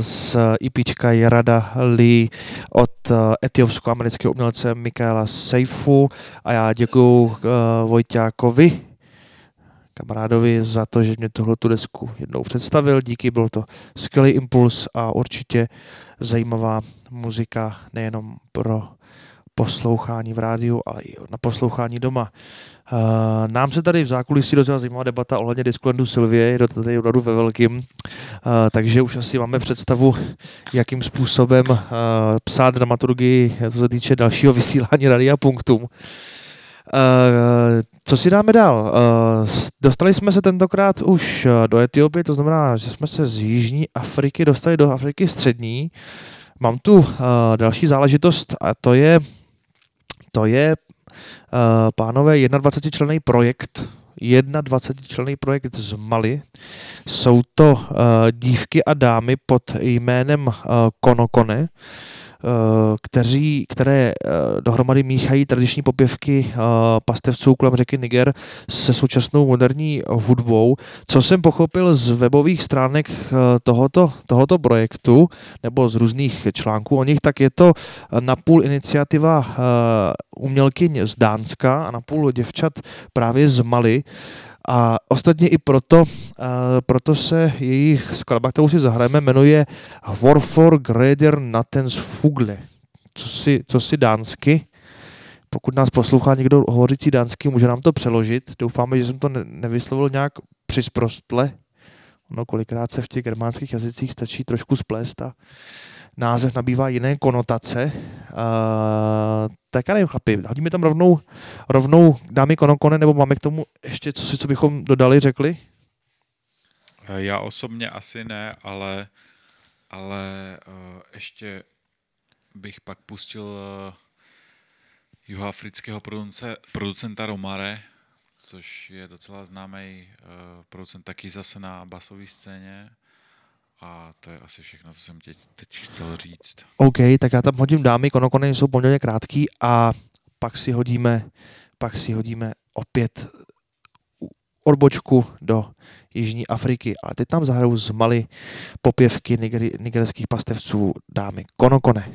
z EPčka Jarada Lee od uh, etiopsko-amerického umělce Mikaela Seifu a já děkuju uh, Vojťákovi, kamarádovi za to, že mě tohle tu desku jednou představil. Díky, byl to skvělý impuls a určitě zajímavá muzika nejenom pro poslouchání v rádiu, ale i na poslouchání doma. Uh, nám se tady v zákulisí docela zajímavá debata ohledně Disclandu Sylvie, je to tady opravdu ve velkým, uh, takže už asi máme představu, jakým způsobem uh, psát dramaturgii, co se týče dalšího vysílání Radia Punktum. Co si dáme dál? Dostali jsme se tentokrát už do Etiopie, to znamená, že jsme se z Jižní Afriky dostali do Afriky střední. Mám tu další záležitost a to je to je, pánové, 21 členný projekt, 21 členný projekt z Mali. Jsou to uh, dívky a dámy pod jménem uh, Konokone. Eh, kteří, které eh, dohromady míchají tradiční popěvky eh, pastevců kolem řeky Niger se současnou moderní hudbou. Co jsem pochopil z webových stránek tohoto, tohoto projektu nebo z různých článků o nich, tak je to napůl iniciativa umělkyň z Dánska a napůl děvčat právě z Mali. A ostatně i proto, proto se jejich skladba, kterou si zahrajeme, jmenuje Warfor Greder Natens Fugle, co si, co si dánsky. Pokud nás poslouchá někdo hovořící dánsky, může nám to přeložit. Doufáme, že jsem to ne- nevyslovil nějak přisprostle. Ono kolikrát se v těch germánských jazycích stačí trošku splést a název nabývá jiné konotace. Uh, tak já nevím, chlapi, hodíme tam rovnou, rovnou dámy konokone, nebo máme k tomu ještě co si, co bychom dodali, řekli? Já osobně asi ne, ale, ale uh, ještě bych pak pustil uh, jihoafrického producence, producenta Romare, což je docela známý uh, producent taky zase na basové scéně. A to je asi všechno, co jsem tě teď chtěl říct. OK, tak já tam hodím dámy, konokony jsou poměrně krátký a pak si hodíme, pak si hodíme opět odbočku do Jižní Afriky. Ale teď tam zahrajou z Mali popěvky niger, nigerských pastevců dámy Konokone.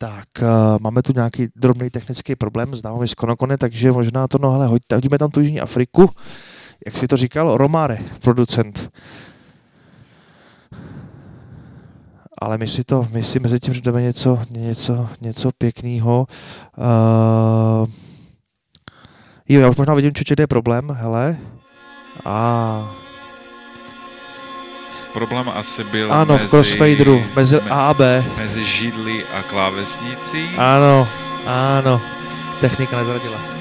Tak, uh, máme tu nějaký drobný technický problém s námi z Konokone, takže možná to, no hele, hoď, hodíme tam tu Jižní Afriku. Jak si to říkal? Romare, producent. Ale my si to, my si mezi tím dáme něco, něco, něco pěkného. Uh, jo, já už možná vidím, čo je problém, hele. A Problém asi byl Ano, mezi, v crossfaderu, mezi A a B. Mezi židli a klávesnicí. ano, ano, technika nezradila.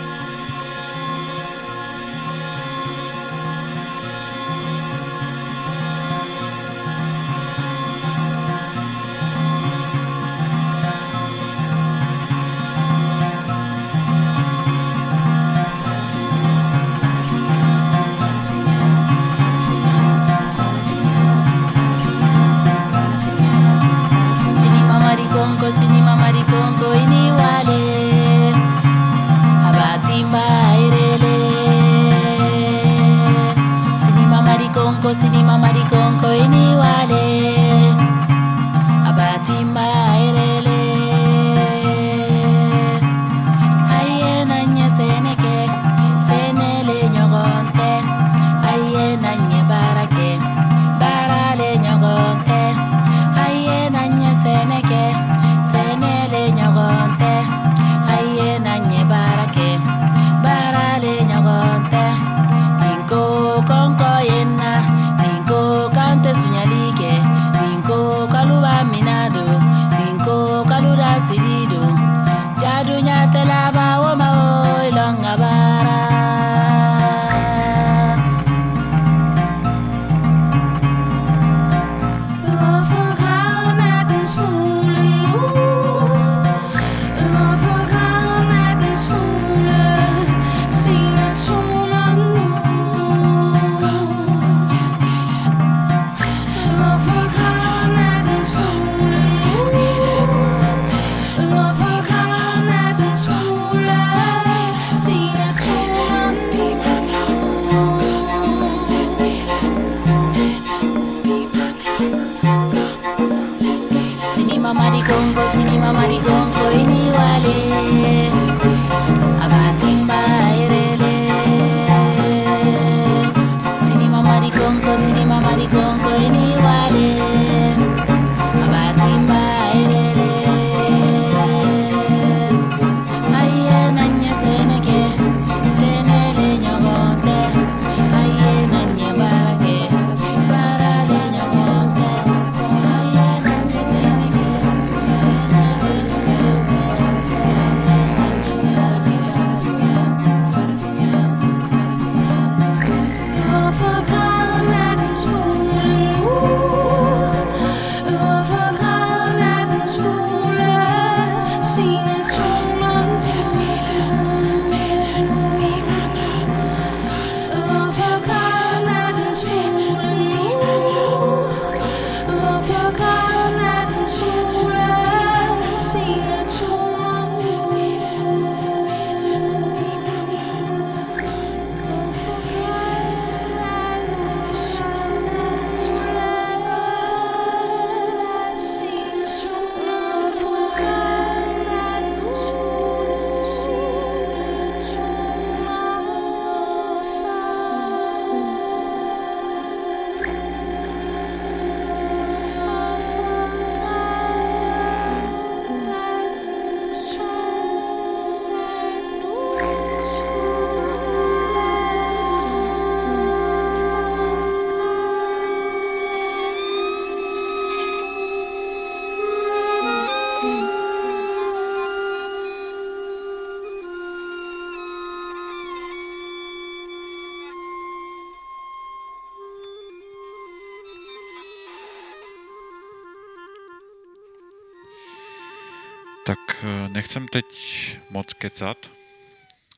Moc kecat,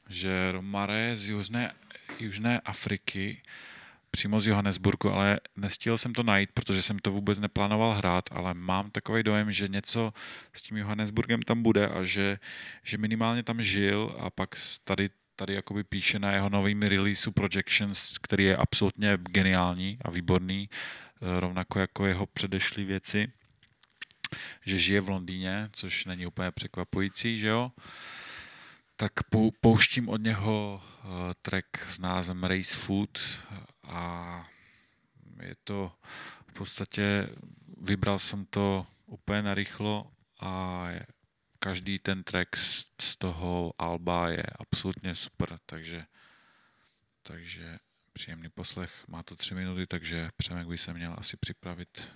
že Romare z Jižné, Jižné Afriky, přímo z Johannesburgu, ale nestihl jsem to najít, protože jsem to vůbec neplánoval hrát, ale mám takový dojem, že něco s tím Johannesburgem tam bude a že, že minimálně tam žil a pak tady, tady jakoby píše na jeho novým releaseu Projections, který je absolutně geniální a výborný, eh, rovnako jako jeho předešlý věci. že žije v Londýně, což není úplně překvapující, že jo? Tak pou, pouštím od něho uh, track s názvem Race Food a je to v podstatě, vybral jsem to úplně narychlo a každý ten track z, z toho alba je absolutně super, takže, takže příjemný poslech. Má to tři minuty, takže Přemek by se měl asi připravit.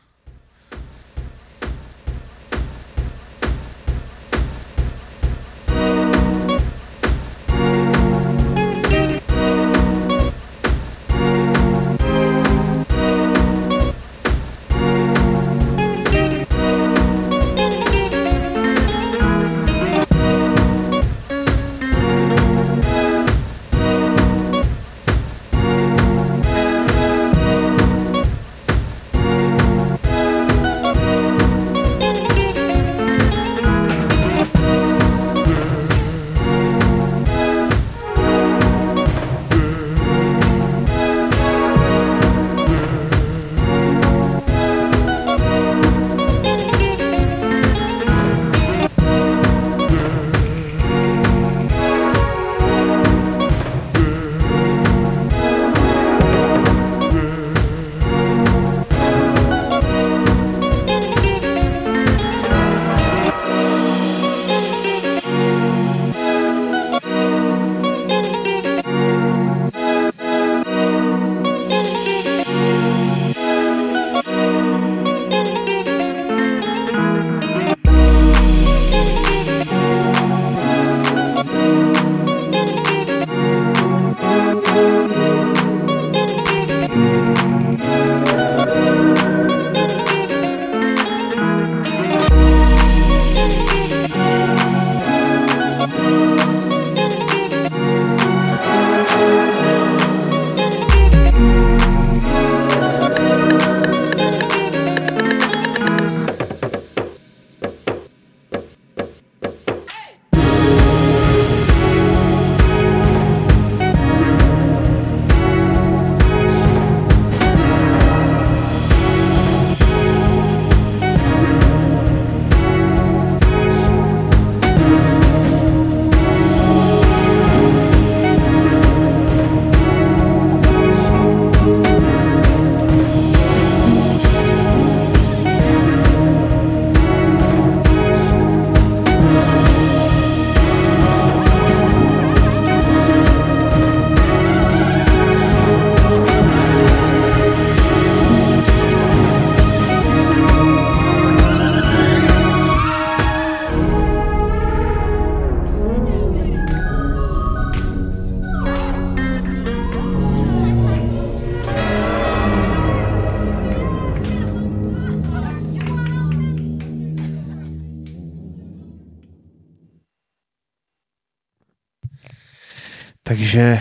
Takže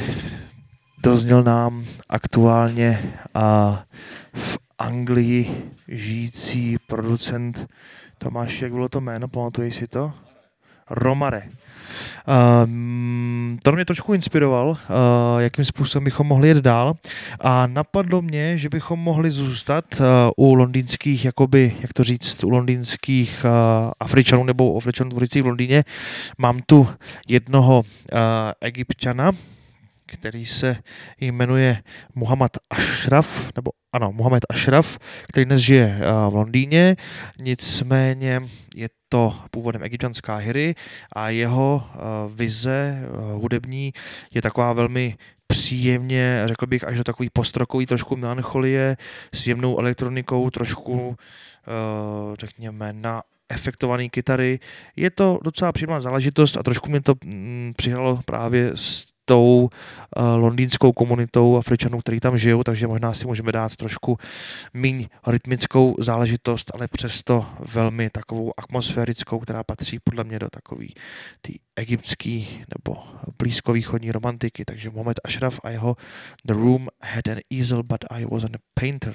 dozněl nám aktuálně a v Anglii žijící producent Tomáš, jak bylo to jméno, pamatuješ si to? Romare. Um, to mě trošku inspiroval, uh, jakým způsobem bychom mohli jet dál a napadlo mě, že bychom mohli zůstat uh, u londýnských, jakoby, jak to říct, u londýnských uh, Afričanů nebo Afričanů tvořících v Londýně. Mám tu jednoho uh, egyptiana, který se jmenuje Muhammad Ashraf, nebo ano, Muhammad Ashraf, který dnes žije v Londýně, nicméně je to původem egyptianská hry a jeho vize hudební je taková velmi příjemně, řekl bych, až do takový postrokový trošku melancholie s jemnou elektronikou, trošku, řekněme, na efektované kytary. Je to docela příjemná záležitost a trošku mě to mm, přihralo právě s tou uh, londýnskou komunitou Afričanů, který tam žijou, takže možná si můžeme dát trošku míň rytmickou záležitost, ale přesto velmi takovou atmosférickou, která patří podle mě do takový ty egyptský nebo blízkovýchodní romantiky. Takže Mohamed Ashraf a jeho The Room had an easel, but I wasn't a painter.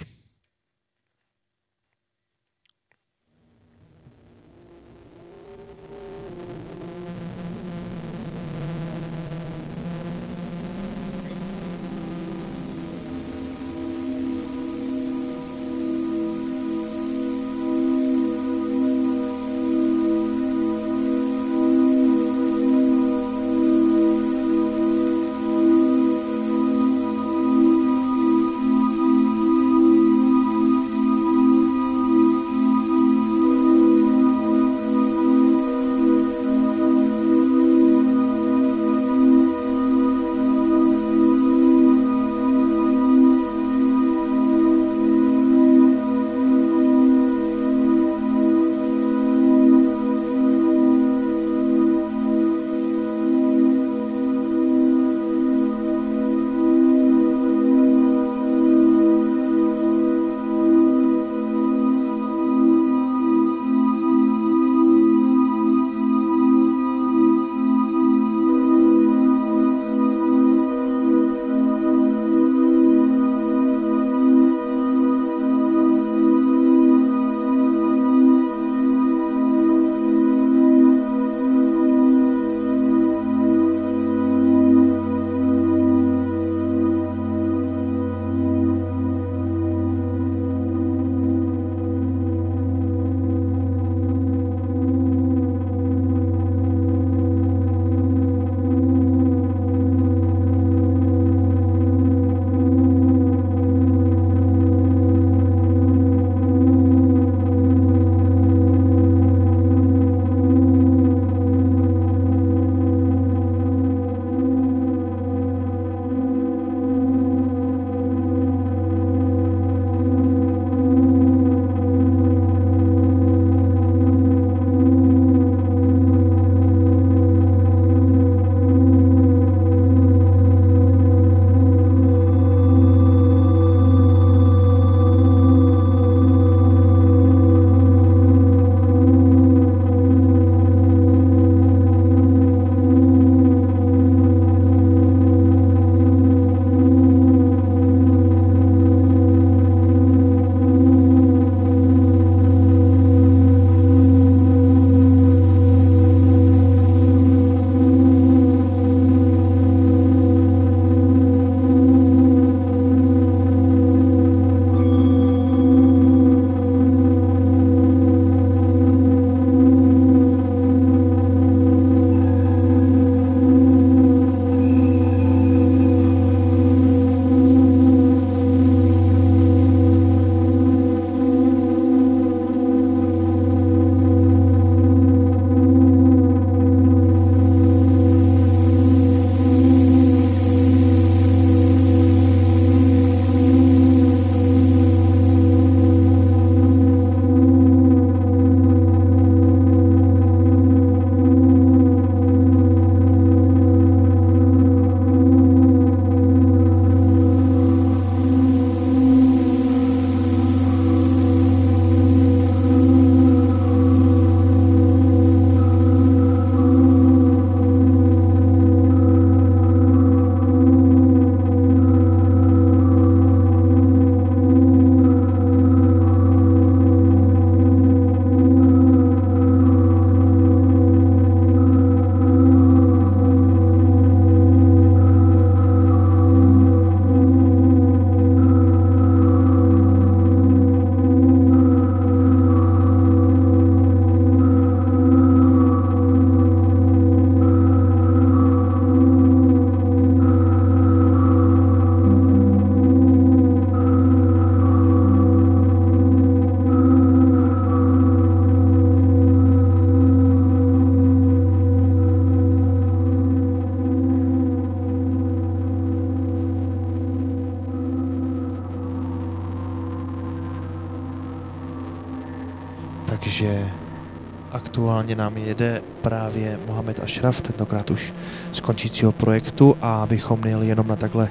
Aktuálně nám jede právě Mohamed Ashraf, tentokrát už z končícího projektu a abychom nejeli jenom na takhle,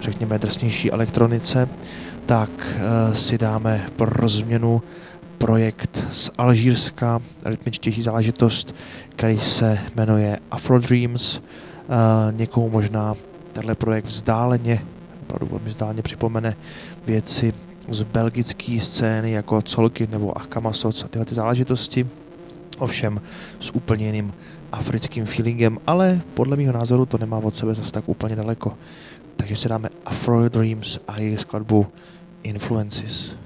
řekněme, drsnější elektronice, tak uh, si dáme pro změnu projekt z Alžírska, rytmičtější záležitost, který se jmenuje Afro Dreams. Uh, někomu možná tenhle projekt vzdáleně, opravdu velmi vzdáleně připomene věci z belgické scény jako Colky nebo Akamasoc a tyhle ty záležitosti. Ovšem s úplně jiným africkým feelingem, ale podle mého názoru to nemá od sebe zase tak úplně daleko. Takže si dáme Afro Dreams a jejich skladbu Influences.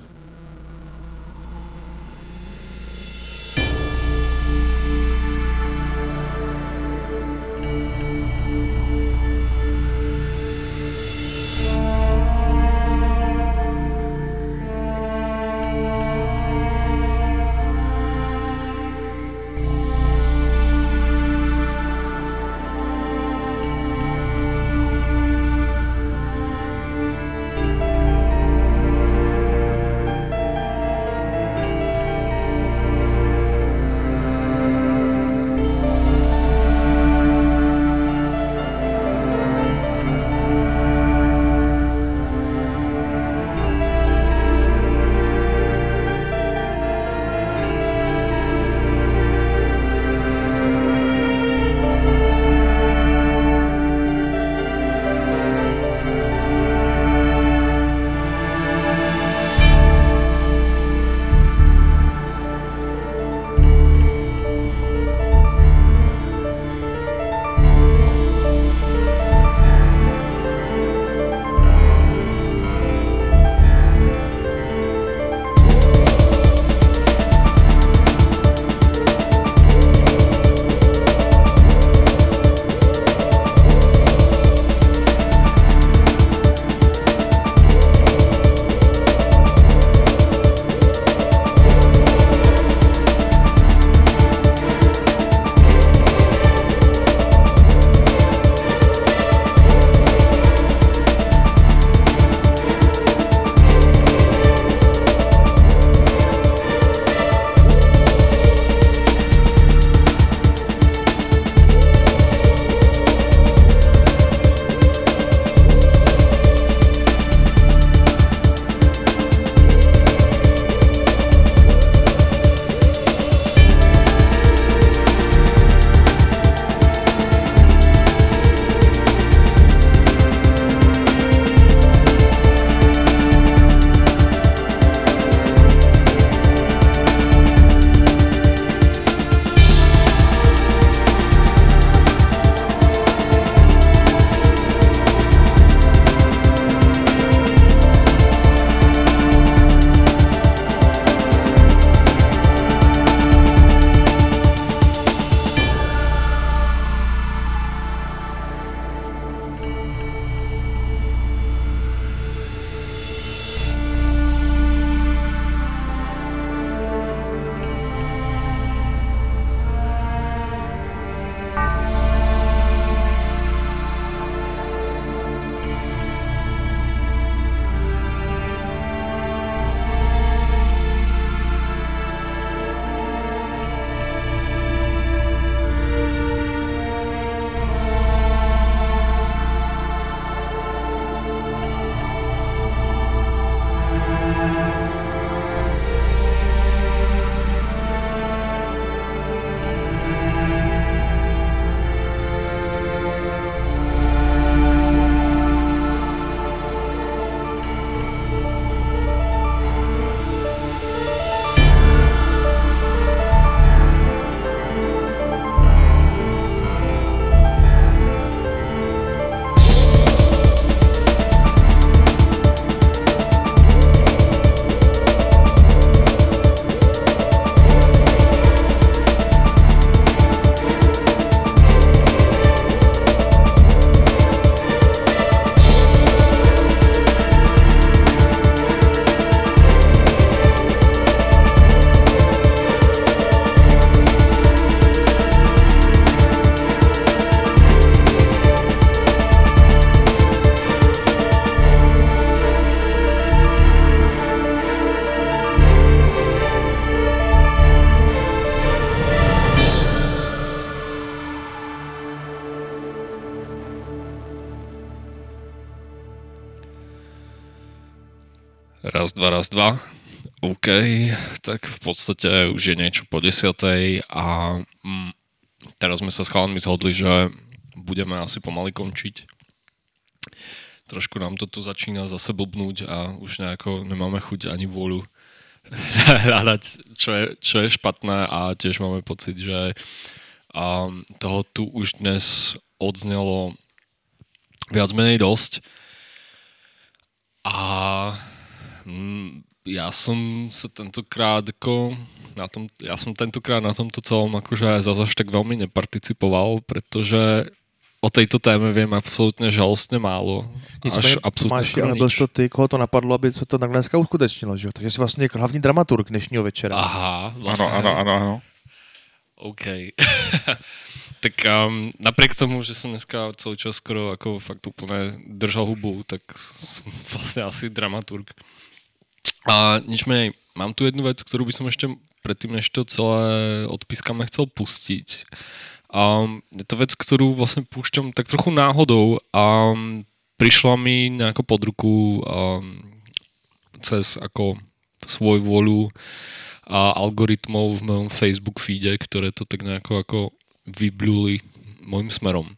Raz, dva. OK, tak v podstate už je niečo po desiatej a mm, teraz sme sa s chalanmi zhodli, že budeme asi pomaly končiť. Trošku nám to tu začína zase blbnúť a už nejako nemáme chuť ani vôľu hľadať, čo je, čo je špatné a tiež máme pocit, že um, toho tu už dnes odznelo viac menej dosť. A ja som sa tentokrát ako na tom, ja som tentokrát na tomto celom akože zase až tak veľmi neparticipoval, pretože o tejto téme viem absolútne žalostne málo. Nicméně, Až absolútne Tomáši, skoro ale byl to ty, koho to napadlo, aby se to takhle dneska uskutečnilo, že? Takže jsi vlastně hlavní dramaturg dnešního večera. Aha, vlastne. Ano, ano, ano, ano. OK. tak um, napriek tomu, že som dneska celý čas skoro ako fakt úplne držal hubu, tak som vlastne asi dramaturg. A nič menej, mám tu jednu vec, ktorú by som ešte predtým, než to celé odpískame, chcel pustiť. Um, je to vec, ktorú vlastne púšťam tak trochu náhodou a prišla mi nejako pod ruku cez ako svoj volu a algoritmov v mojom Facebook feede, ktoré to tak nejako ako vybluli môjim smerom.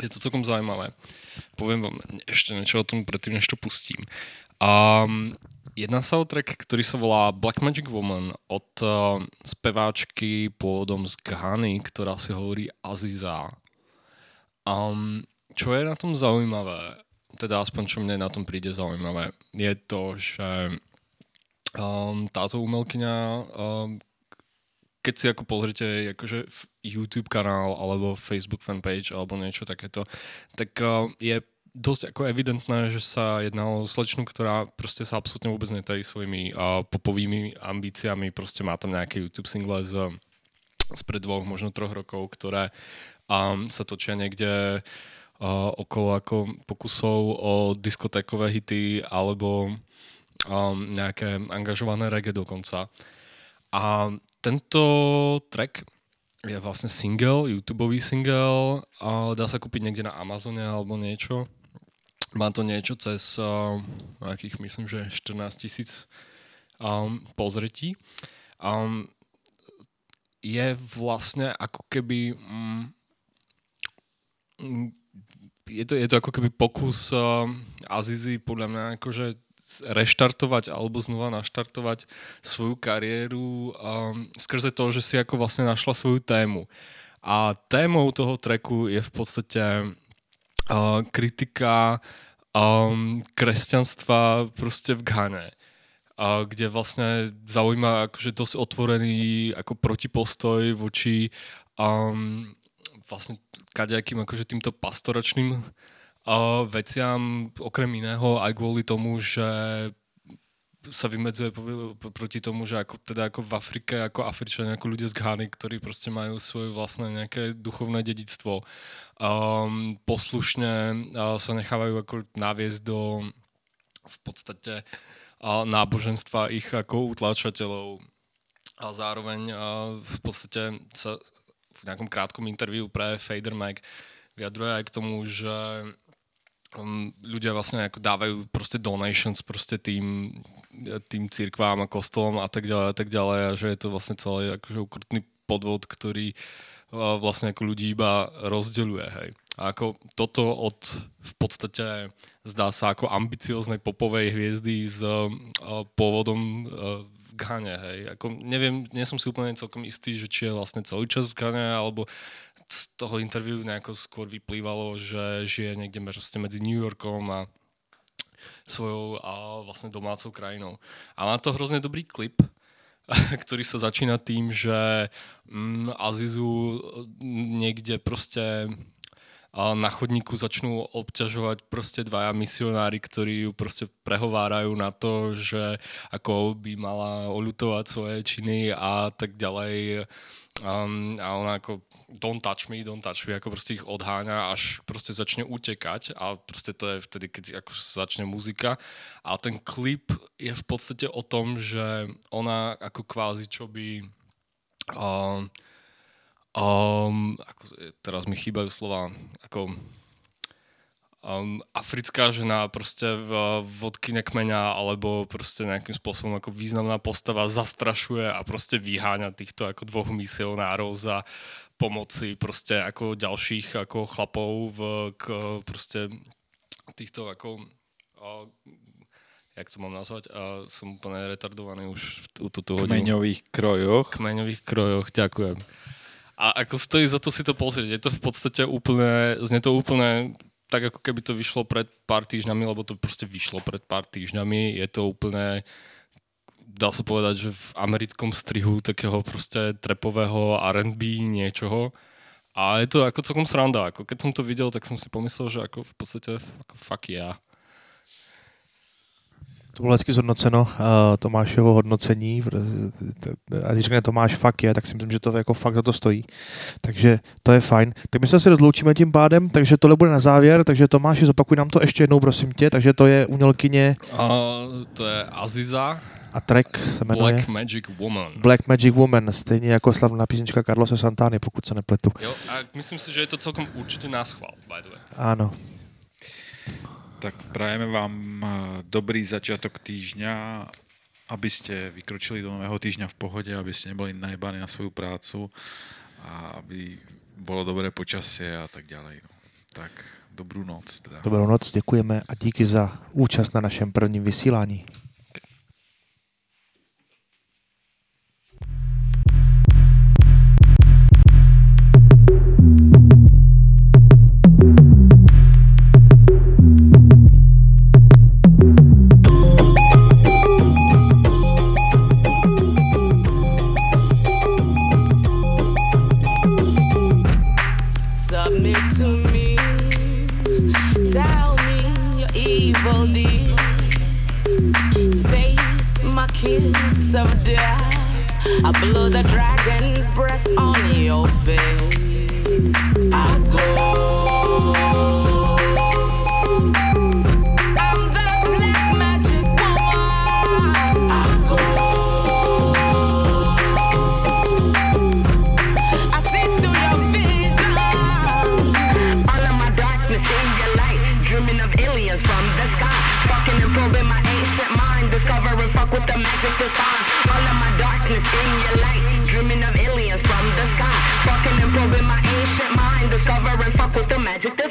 Je to celkom zaujímavé. Poviem vám ešte niečo o tom predtým, než to pustím. A jedná sa o track, ktorý sa volá Black Magic Woman od uh, speváčky pôvodom z Ghany, ktorá si hovorí Aziza. Um, čo je na tom zaujímavé, teda aspoň čo mne na tom príde zaujímavé, je to, že um, táto umelkyňa, um, keď si ako pozrite akože YouTube kanál alebo Facebook fanpage alebo niečo takéto, tak uh, je dosť ako evidentné, že sa jedná o slečnu, ktorá proste sa absolútne vôbec netají svojimi uh, popovými ambíciami, proste má tam nejaké YouTube single z spred dvoch, možno troch rokov, ktoré um, sa točia niekde uh, okolo ako pokusov o diskotékové hity alebo um, nejaké angažované reggae dokonca. A tento track je vlastne single, YouTubeový single, a dá sa kúpiť niekde na Amazone alebo niečo. Má to niečo cez uh, nejakých, myslím, že 14 tisíc um, pozretí. Um, je vlastne ako keby... Mm, je to, je to ako keby pokus uh, Azizy podľa mňa akože reštartovať alebo znova naštartovať svoju kariéru um, skrze to, že si ako vlastne našla svoju tému. A témou toho treku je v podstate uh, kritika um, kresťanstva proste v Ghane. A kde vlastne zaujíma akože dosť otvorený ako protipostoj voči um, vlastne kadejakým akože týmto pastoračným uh, veciam, okrem iného aj kvôli tomu, že sa vymedzuje proti tomu, že ako, teda ako v Afrike, ako Afričania, ako ľudia z Ghany, ktorí proste majú svoje vlastné nejaké duchovné dedictvo, um, poslušne uh, sa nechávajú ako naviesť do v podstate uh, náboženstva ich ako utlačateľov a zároveň uh, v podstate sa v nejakom krátkom interviu pre Fader Mag vyjadruje aj k tomu, že um, ľudia vlastne ako dávajú proste donations proste tým, tým církvám a kostolom a tak ďalej a tak ďalej a že je to vlastne celý akože ukrutný podvod, ktorý uh, vlastne ako ľudí iba rozdeľuje, hej. A ako toto od v podstate zdá sa ako ambicioznej popovej hviezdy s uh, pôvodom uh, v Ghane, hej. Ako neviem, nie som si úplne celkom istý, že či je vlastne celý čas v Ghane, alebo z toho interviu nejako skôr vyplývalo, že žije niekde proste medzi New Yorkom a svojou a vlastne domácou krajinou. A má to hrozne dobrý klip, ktorý sa začína tým, že mm, Azizu niekde proste na chodníku začnú obťažovať proste dvaja misionári, ktorí ju proste prehovárajú na to, že ako by mala oľutovať svoje činy a tak ďalej. Um, a ona ako don't touch me, don't touch me, ako proste ich odháňa, až proste začne utekať a proste to je vtedy, keď ako začne muzika a ten klip je v podstate o tom, že ona ako kvázi čo by um, Um, ako, teraz mi chýbajú slova, ako um, africká žena prostě v vodkyně kmeňa alebo prostě nějakým způsobem jako významná postava zastrašuje a prostě vyháňa týchto jako dvoch misionárov za pomoci prostě jako dalších jako chlapov v, k prostě týchto jako a, jak to mám nazvať, a jsem úplně retardovaný už v tu- tuto hodinu. Kmeňových krojoch. Kmeňových krojoch, ďakujem. A ako stojí za to si to pozrieť. Je to v podstate úplne, znie to úplne tak, ako keby to vyšlo pred pár týždňami, lebo to prostě vyšlo pred pár týždňami. Je to úplne, dá sa povedať, že v americkom strihu takého prostě trepového R&B niečoho. A je to jako celkom sranda. Ako keď som to videl, tak som si pomyslel, že jako v podstate jako fuck yeah. To bylo hezky zhodnoceno, uh, Tomášovo hodnocení. A když řekne Tomáš fakt je, tak si myslím, že to jako fakt za to stojí. Takže to je fajn. Tak my se asi rozloučíme tím pádem, takže tohle bude na závěr, takže Tomáši, zopakuj nám to ještě jednou, prosím tě. Takže to je umělkyně A to je Aziza, a track se jmenuje Black Magic Woman. Black Magic Woman, stejně jako slavná písnička Carlose Santany, pokud se nepletu. Jo, a myslím si, že je to celkom určitě náschval, by the way. Ano. Tak prajeme vám eh, dobrý začiatok týždňa, aby ste vykročili do nového týždňa v pohode, aby ste neboli najebaní na svoju prácu a aby bolo dobré počasie a tak ďalej. No. Tak dobrú noc. Teda. Dobrou noc, děkujeme a díky za účast na našem prvním vysílání. Blow the dragon's breath on your face. I go. Come the black magic power I'm in your light, dreaming of aliens from the sky. Fucking and probing my ancient mind, discovering fuck with the magic to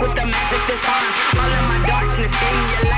with the magic that's on. All of my darkness in your